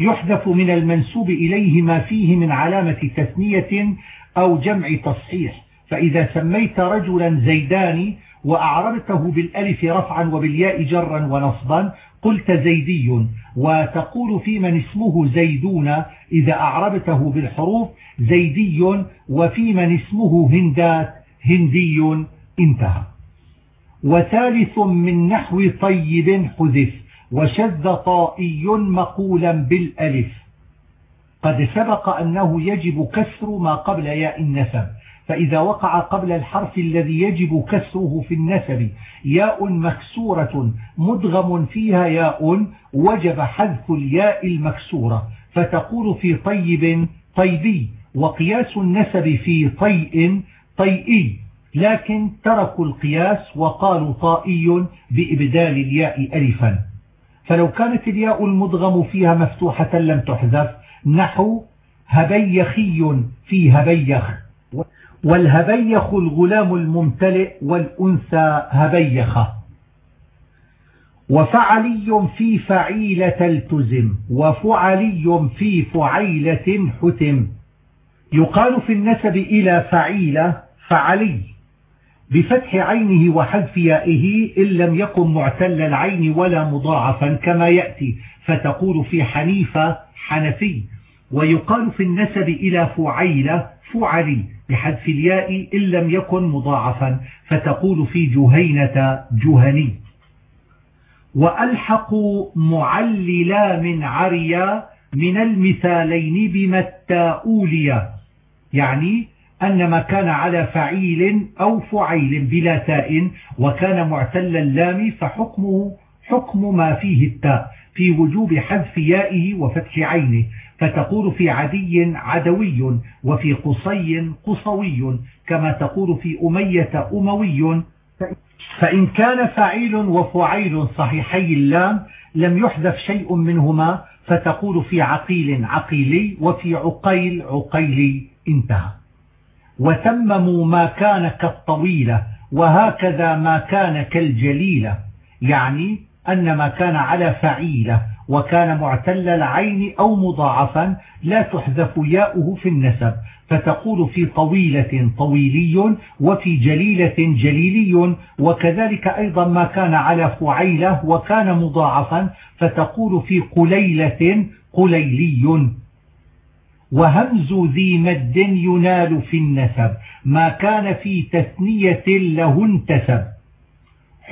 يحذف من المنسوب إليه ما فيه من علامة تثنية أو جمع تصحيح. فإذا سميت رجلا زيدان وأعربته بالألف رفعا وبالياء جرا ونصبا قلت زيدي وتقول في من اسمه زيدون إذا أعربته بالحروف زيدي وفي من اسمه هندات هندي انتهى. وثالث من نحو طيب حذف وشذ طائي مقولا بالألف. قد سبق أنه يجب كسر ما قبل ياء النسب. فإذا وقع قبل الحرف الذي يجب كسره في النسب ياء مكسورة مدغم فيها ياء وجب حذف الياء المكسورة. فتقول في طيب طيبي وقياس النسب في طيء طيئي. لكن تركوا القياس وقالوا طائي بإبدال الياء ألفا. فلو كانت الياء المدغم فيها مفتوحة لم تحذف نحو هبيخي في هبيخ. والهبيخ الغلام الممتلئ والأنثى هبيخة. وفعلي في فعيلة التزم وفعلي في فعيلة حتم. يقال في النسب إلى فعيلة فعلي بفتح عينه وحذف يائه إن لم يكن معتل العين ولا مضاعفا كما يأتي. فتقول في حنيفة حنفي. ويقال في النسب إلى فعيلة فعلي. بحذف الياء إن لم يكن مضاعفا فتقول في جهينة جهني. وألحقوا معللا من عريا من المثالين بمتاؤوليا يعني أن ما كان على فعيل أو فعيل بلا تاء وكان معتل اللام فحكمه حكم ما فيه التاء في وجوب حذف يائه وفتح عينه. فتقول في عدي عدوي وفي قصي قصوي كما تقول في أمية أموي. فإن كان فعيل وفعيل صحيحي اللام لم يحذف شيء منهما فتقول في عقيل عقيلي وفي عقيل عقيلي. انتهى. وتمموا ما كان كالطويلة وهكذا ما كان كالجليلة يعني أن ما كان على فعيلة وكان معتل العين أو مضاعفا لا تحذف ياؤه في النسب فتقول في طويلة طويلي وفي جليلة جليلي وكذلك أيضا ما كان على فعيلة وكان مضاعفا فتقول في قليلة قليلي. وهمز ذي مد ينال في النسب ما كان في تثنية له انتسب.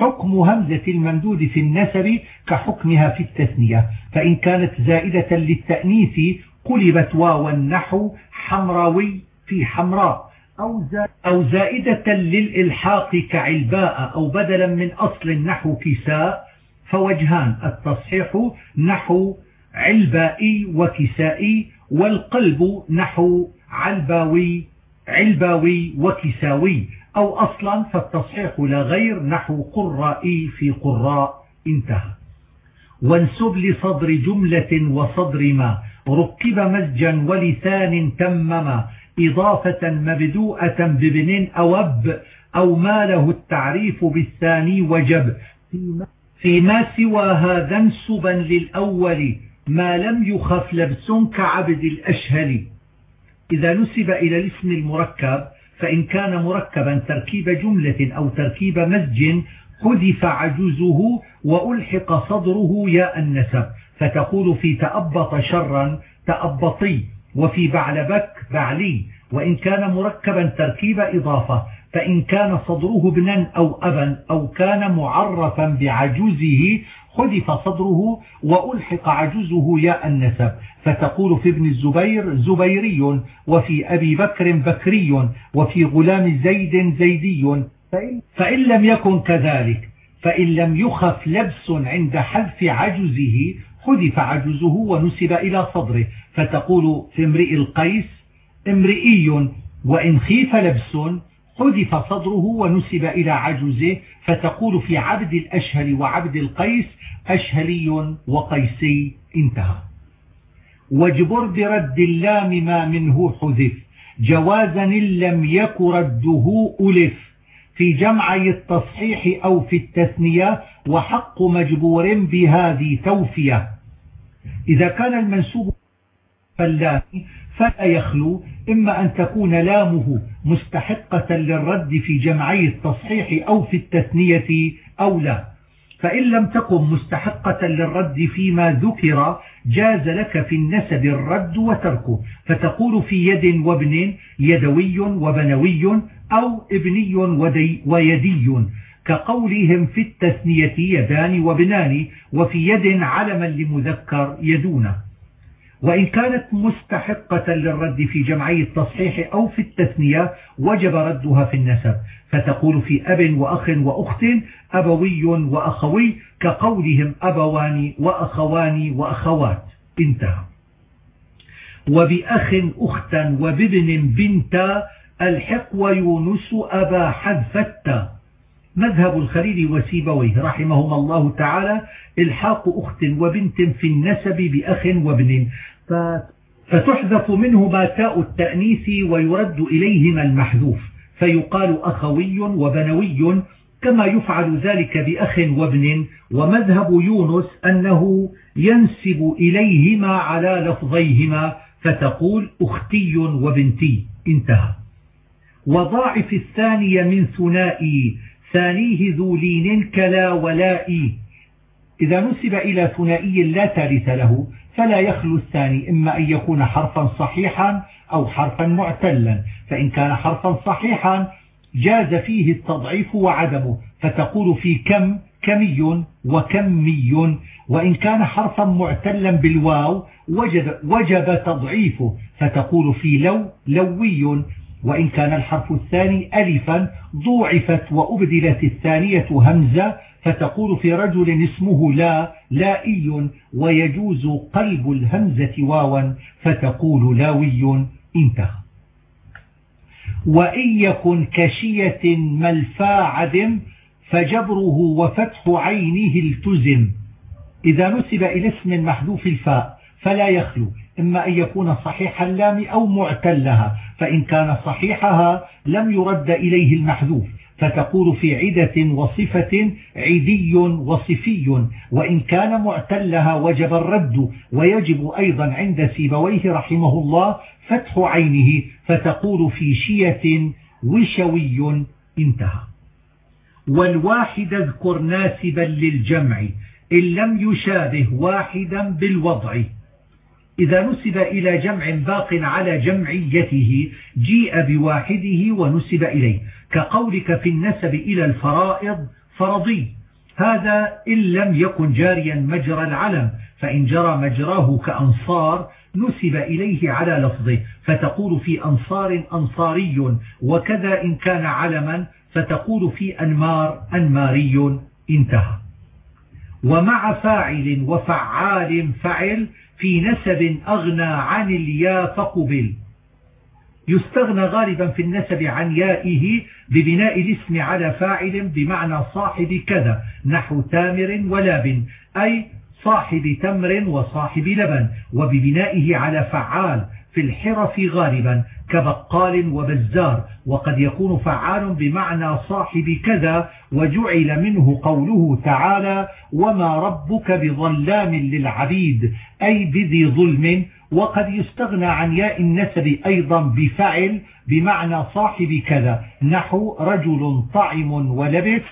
حكم همزة الممدود في النسب كحكمها في التثنية فإن كانت زائدة للتأنيث قلبت واو النحو حمراوي في حمراء أو زائدة للإلحاق كعلباء أو بدلا من أصل النحو كساء فوجهان التصحيح نحو علبائي وكسائي والقلب نحو علباوي علباوي وكساوي. أو أصلا فالتصحيح لا غير نحو قرائي في قراء انتهى. وانسب لصدر جملة وصدر ما ركب مزجا ولسان تمما إضافة مبدوءة بابن أو أب أو ما له التعريف بالثاني وجب. فيما سوى هذا انسبا للأول ما لم يخف لبس كعبد الأشهل. إذا نسب إلى الاسم المركب فإن كان مركبا تركيب جملة أو تركيب مزج حذف عجزه وألحق صدره يا النسب فتقول في تأبط شرا تأبطي وفي بعلبك بعلي. وإن كان مركبا تركيب إضافة فإن كان صدره ابنا أو أبا أو كان معرفا بعجوزه حذف صدره وألحق عجوزه يا النسب. فتقول في ابن الزبير زبيري وفي أبي بكر بكري وفي غلام زيد زيدي. فإن لم يكن كذلك فإن لم يخف لبس عند حذف عجزه حذف عجزه ونسب إلى صدره. فتقول في امرئ القيس امرئي وإن خيف لبس حذف صدره ونسب إلى عجزه فتقول في عبد الأشهل وعبد القيس أشهلي وقيسي انتهى. واجبر برد اللام ما منه حذف جوازا لم يك رده ألف. في جمعي التصحيح أو في التثنية وحق مجبور بهذه توفية. إذا كان المنسوب فاللام فلا يخلو إما أن تكون لامه مستحقة للرد في جمعي التصحيح أو في التثنية أو لا. فإن لم تكن مستحقة للرد فيما ذكر جاز لك في النسب الرد وتركه. فتقول في يد وابن يدوي وبنوي أو ابني ويدي. كقولهم في التثنية يدان وبنان وفي يد علما لمذكر يدونه. وإن كانت مستحقة للرد في جمعي التصحيح أو في التثنية وجب ردها في النسب. فتقول في أب وأخ وأخت أبوي وأخوي كقولهم أبوان وأخوان وأخوات. انتهى. وبأخ أختا وبابن بنتا الحق ويونس أبا حذفتا مذهب الخليل وسيبويه رحمهما الله تعالى إلحاق أخت وبنت في النسب بأخ وابن. فتحذف منهما تاء التأنيث ويرد إليهما المحذوف. فيقال أخوي وبنوي كما يفعل ذلك بأخ وابن. ومذهب يونس أنه ينسب إليهما على لفظيهما فتقول أختي وبنتي. انتهى. وضاعف الثانية من ثنائي ثانية ذو لين كلا ولائي إذا نسب إلى ثنائي لا ثالث له فلا يخلو الثاني إما أن يكون حرفا صحيحا أو حرفا معتلا. فإن كان حرفا صحيحا جاز فيه التضعيف وعدمه. فتقول في كم كمي وكمي. وإن كان حرفا معتلا بالواو وجب, وجب تضعيفه. فتقول في لو لوي. وإن كان الحرف الثاني ألفا ضوعفت وأبدلت الثانية همزة فتقول في رجل اسمه لا لائي ويجوز قلب الهمزة واوا فتقول لاوي انتهى. وإن يكن كشية ملفا عدم فجبره وفتح عينه التزم. إذا نسب إلى اسم محذوف الفاء فلا يخلو. إما أن يكون صحيح اللام أو معتلها فإن كان صحيحها لم يرد إليه المحذوف فتقول في عدة وصفة عدي وصفي وإن كان معتلها وجب الرد ويجب أيضا عند سيبويه رحمه الله فتح عينه فتقول في شية وشوي انتهى. والواحد اذكر ناسبا للجمع إن لم يشابه واحدا بالوضع. إذا نسب إلى جمع باق على جمعيته جيء بواحده ونسب إليه. كقولك في النسب إلى الفرائض فرضي. هذا إن لم يكن جاريا مجرى العلم فإن جرى مجراه كأنصار نسب إليه على لفظه. فتقول في أنصار أنصاري وكذا إن كان علما فتقول في أنمار أنماري. انتهى. ومع فاعل وفعال فعل في نسب أغنى عن الياء فقبل. يستغنى غالبا في النسب عن يائه ببناء الاسم على فاعل بمعنى صاحب كذا نحو تامر ولاب أي صاحب تمر وصاحب لبن وببنائه على فعال في الحرف غالبا كبقال وبزار وقد يكون فعال بمعنى صاحب كذا وجعل منه قوله تعالى وما ربك بظلام للعبيد أي بذي ظلم وقد يستغنى عن ياء النسب أيضا بفعل بمعنى صاحب كذا نحو رجل طعم ولبس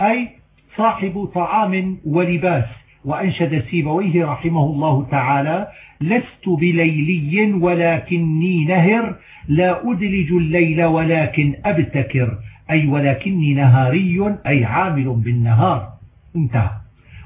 أي صاحب طعام ولباس. وأنشد سيبويه رحمه الله تعالى لست بليلي ولكني نهر لا أدلج الليل ولكن أبتكر أي ولكني نهاري أي عامل بالنهار. انتهى.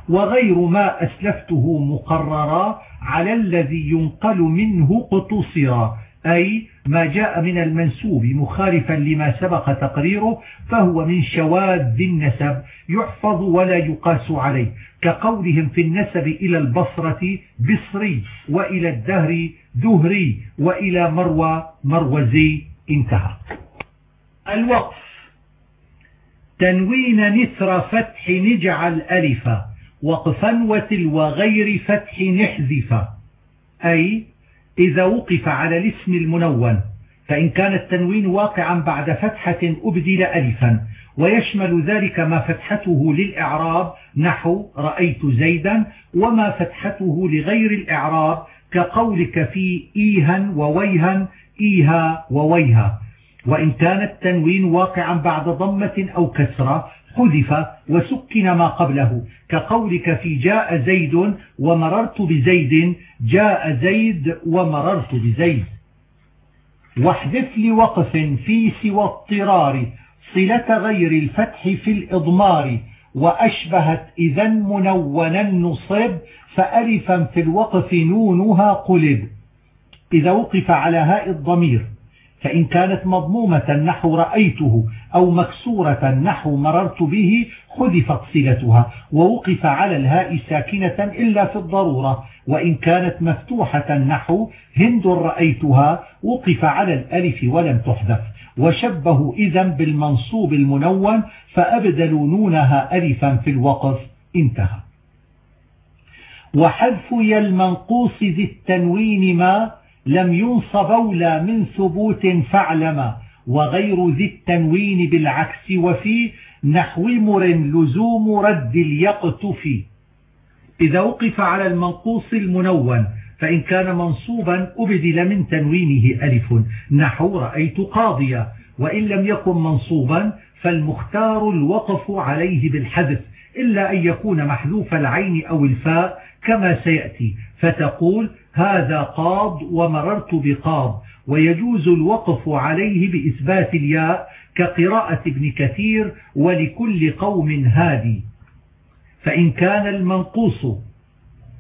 وغير ما أسلفته مقررا على الذي ينقل منه قتصرا أي ما جاء من المنسوب مخالفا لما سبق تقريره فهو من شواذ النسب يحفظ ولا يقاس عليه كقولهم في النسب إلى البصرة بصري وإلى الدهر دهري وإلى مروى مروزي انتهى. الوقف. تنوين نثر فتح نجعل ألفا وقفا وتلو غير فتح نحذف أي إذا وقف على الاسم المنون فإن كان التنوين واقعا بعد فتحة أبدل ألفا ويشمل ذلك ما فتحته للإعراب نحو رأيت زيدا وما فتحته لغير الإعراب كقولك في إيها وويها إيها وويها. وإن كان التنوين واقعا بعد ضمة أو كسرة حذف وسكن ما قبله. كقولك في جاء زيد ومررت بزيد جاء زيد ومررت بزيد. واحذف لوقف في سوى اضطرار صلة غير الفتح في الإضمار. وأشبهت إذا منونا نصب فألفا في الوقف نونها قلب. إذا وقف على هاء الضمير فإن كانت مضمومة نحو رأيته. أو مكسورة نحو مررت به حذفت صلتها ووقف على الهاء ساكنة إلا في الضرورة وإن كانت مفتوحة نحو هند رأيتها وقف على الألف ولم تحذف وشبهوا إذا بالمنصوب المنون فأبدلوا نونها ألفا في الوقف انتهى. وحذف يا المنقوص ذي التنوين ما لم ينصب أولى من ثبوت فاعلما وغير ذي التنوين بالعكس وفي نحو مر لزوم رد اليقطف إذا وقف على المنقوص المنون فإن كان منصوبا أبدل من تنوينه ألف. نحو رأيت قاضية وإن لم يكن منصوبا فالمختار الوقف عليه بالحذف إلا أن يكون محذوف العين أو الفاء كما سيأتي. فتقول هذا قاض ومررت بقاض. ويجوز الوقف عليه بإثبات الياء كقراءة ابن كثير ولكل قوم هادي. فإن كان المنقوص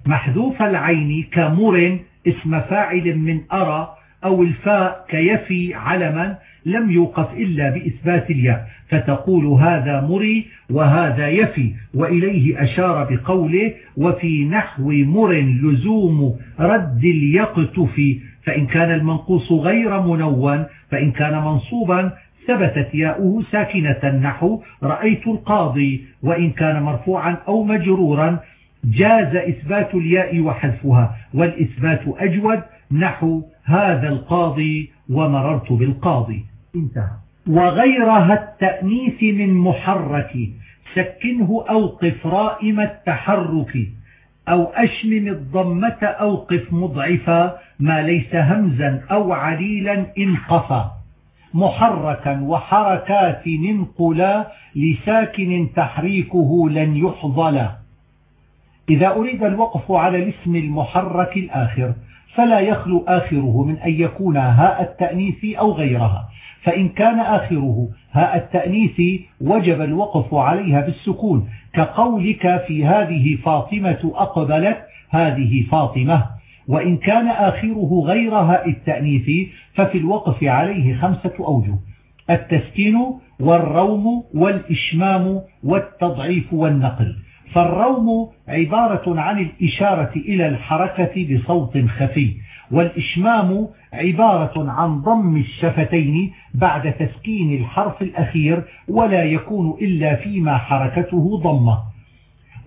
محذوف العين كمر اسم فاعل من أرى أو الفاء كيفي علما لم يوقف إلا بإثبات الياء. فتقول هذا مري وهذا يفي وإليه أشار بقوله وفي نحو مر لزوم رد اليقتف فإن كان المنقوص غير منون فإن كان منصوبا ثبتت ياؤه ساكنة نحو رأيت القاضي وإن كان مرفوعا أو مجرورا جاز إثبات الياء وحذفها والإثبات أجود نحو هذا القاضي ومررت بالقاضي. انتهى. وغيرها التأنيث من محرك سكنه أوقف رائم التحرك. أو أشمم الضمة أوقف مضعفا ما ليس همزا أو عليلا انقفا محركا وحركات انقلا لساكن تحريكه لن يحظل إذا أريد الوقف على الاسم المحرك الآخر فلا يخلو آخره من أن يكون هاء التأنيث أو غيرها. فإن كان آخره هاء التأنيث وجب الوقف عليها بالسكون. كقولك في هذه فاطمة أقبلت هذه فاطمة. وإن كان آخره غير هاء التأنيث ففي الوقف عليه خمسة أوجه. التسكين والروم والإشمام والتضعيف والنقل. فالروم عبارة عن الإشارة إلى الحركة بصوت خفي. والإشمام عبارة عن ضم الشفتين بعد تسكين الحرف الأخير ولا يكون إلا فيما حركته ضمة.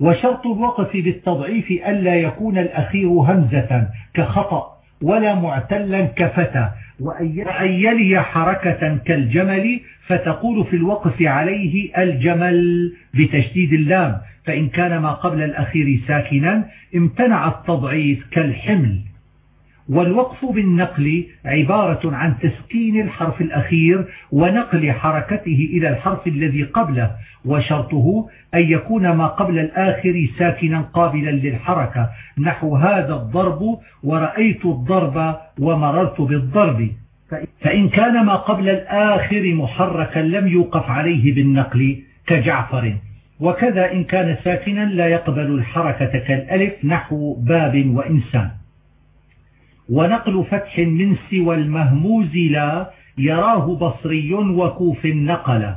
وشرط الوقف بالتضعيف ألا يكون الأخير همزة كخطأ ولا معتلا كفتى وأن يلي حركة كالجمل فتقول في الوقف عليه الجمل بتشديد اللام فإن كان ما قبل الأخير ساكنا امتنع التضعيف كالحمل. والوقف بالنقل عبارة عن تسكين الحرف الأخير ونقل حركته إلى الحرف الذي قبله وشرطه أن يكون ما قبل الآخر ساكنا قابلا للحركة. نحو هذا الضرب ورأيت الضرب ومررت بالضرب. فإن كان ما قبل الآخر محركا لم يوقف عليه بالنقل كجعفر. وكذا إن كان ساكنا لا يقبل الحركة كالألف نحو باب وإنسان. ونقل فتح من سوى المهموز لا يراه بصري وكوف نقل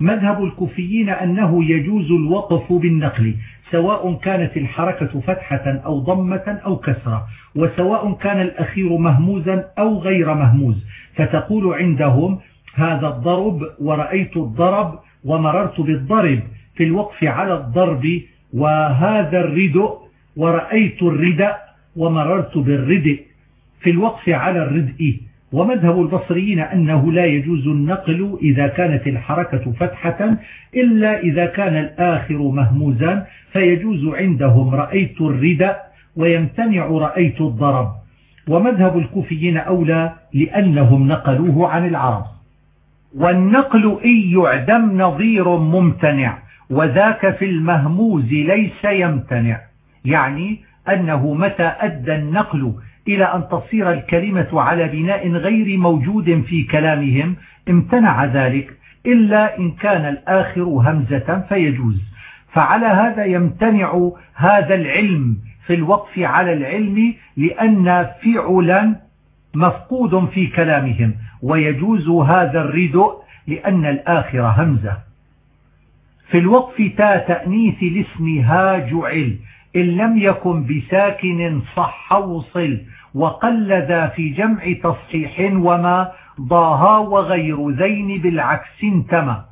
مذهب الكوفيين أنه يجوز الوقف بالنقل سواء كانت الحركة فتحة أو ضمة أو كسرة وسواء كان الأخير مهموزا أو غير مهموز. فتقول عندهم هذا الضرب ورأيت الضرب ومررت بالضرب في الوقف على الضرب وهذا الردء ورأيت الردء ومررت بالردء في الوقف على الردء. ومذهب البصريين أنه لا يجوز النقل إذا كانت الحركة فتحة إلا إذا كان الآخر مهموزا. فيجوز عندهم رأيت الردء ويمتنع رأيت الضرب. ومذهب الكوفيين أولى لأنهم نقلوه عن العرب. والنقل إن يعدم نظير ممتنع وذاك في المهموز ليس يمتنع. يعني أنه متى أدى النقل إلى أن تصير الكلمة على بناء غير موجود في كلامهم؟ امتنع ذلك. إلا إن كان الآخر همزة فيجوز. فعلى هذا يمتنع هذا العلم في الوقف على العلم لأن فعلا مفقود في كلامهم. ويجوز هذا الردء لأن الآخر همزة. في الوقف تا تأنيث الاسم ها جعل إن لم يكن بساكن صح وصل وقل ذا في جمع تصحيح وما ضاها وغير ذين بالعكس انتمى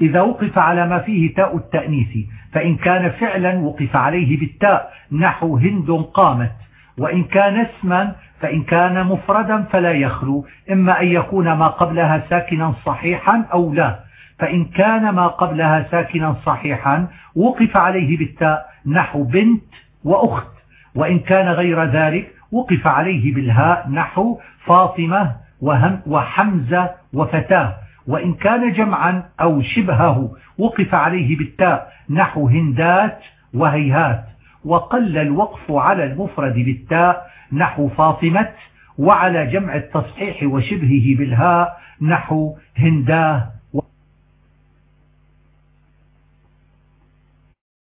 إذا وقف على ما فيه تاء التأنيث فإن كان فعلا وقف عليه بالتاء نحو هند قامت. وإن كان اسما فإن كان مفردا فلا يخلو إما أن يكون ما قبلها ساكنا صحيحا أو لا. فإن كان ما قبلها ساكنا صحيحا وقف عليه بالتاء نحو بنت وأخت. وإن كان غير ذلك وقف عليه بالهاء نحو فاطمة وهم وحمزة وفتاة. وإن كان جمعا أو شبهه وقف عليه بالتاء نحو هندات وهيهات. وقل الوقف على المفرد بالتاء نحو فاطمة وعلى جمع التصحيح وشبهه بالهاء نحو هنداه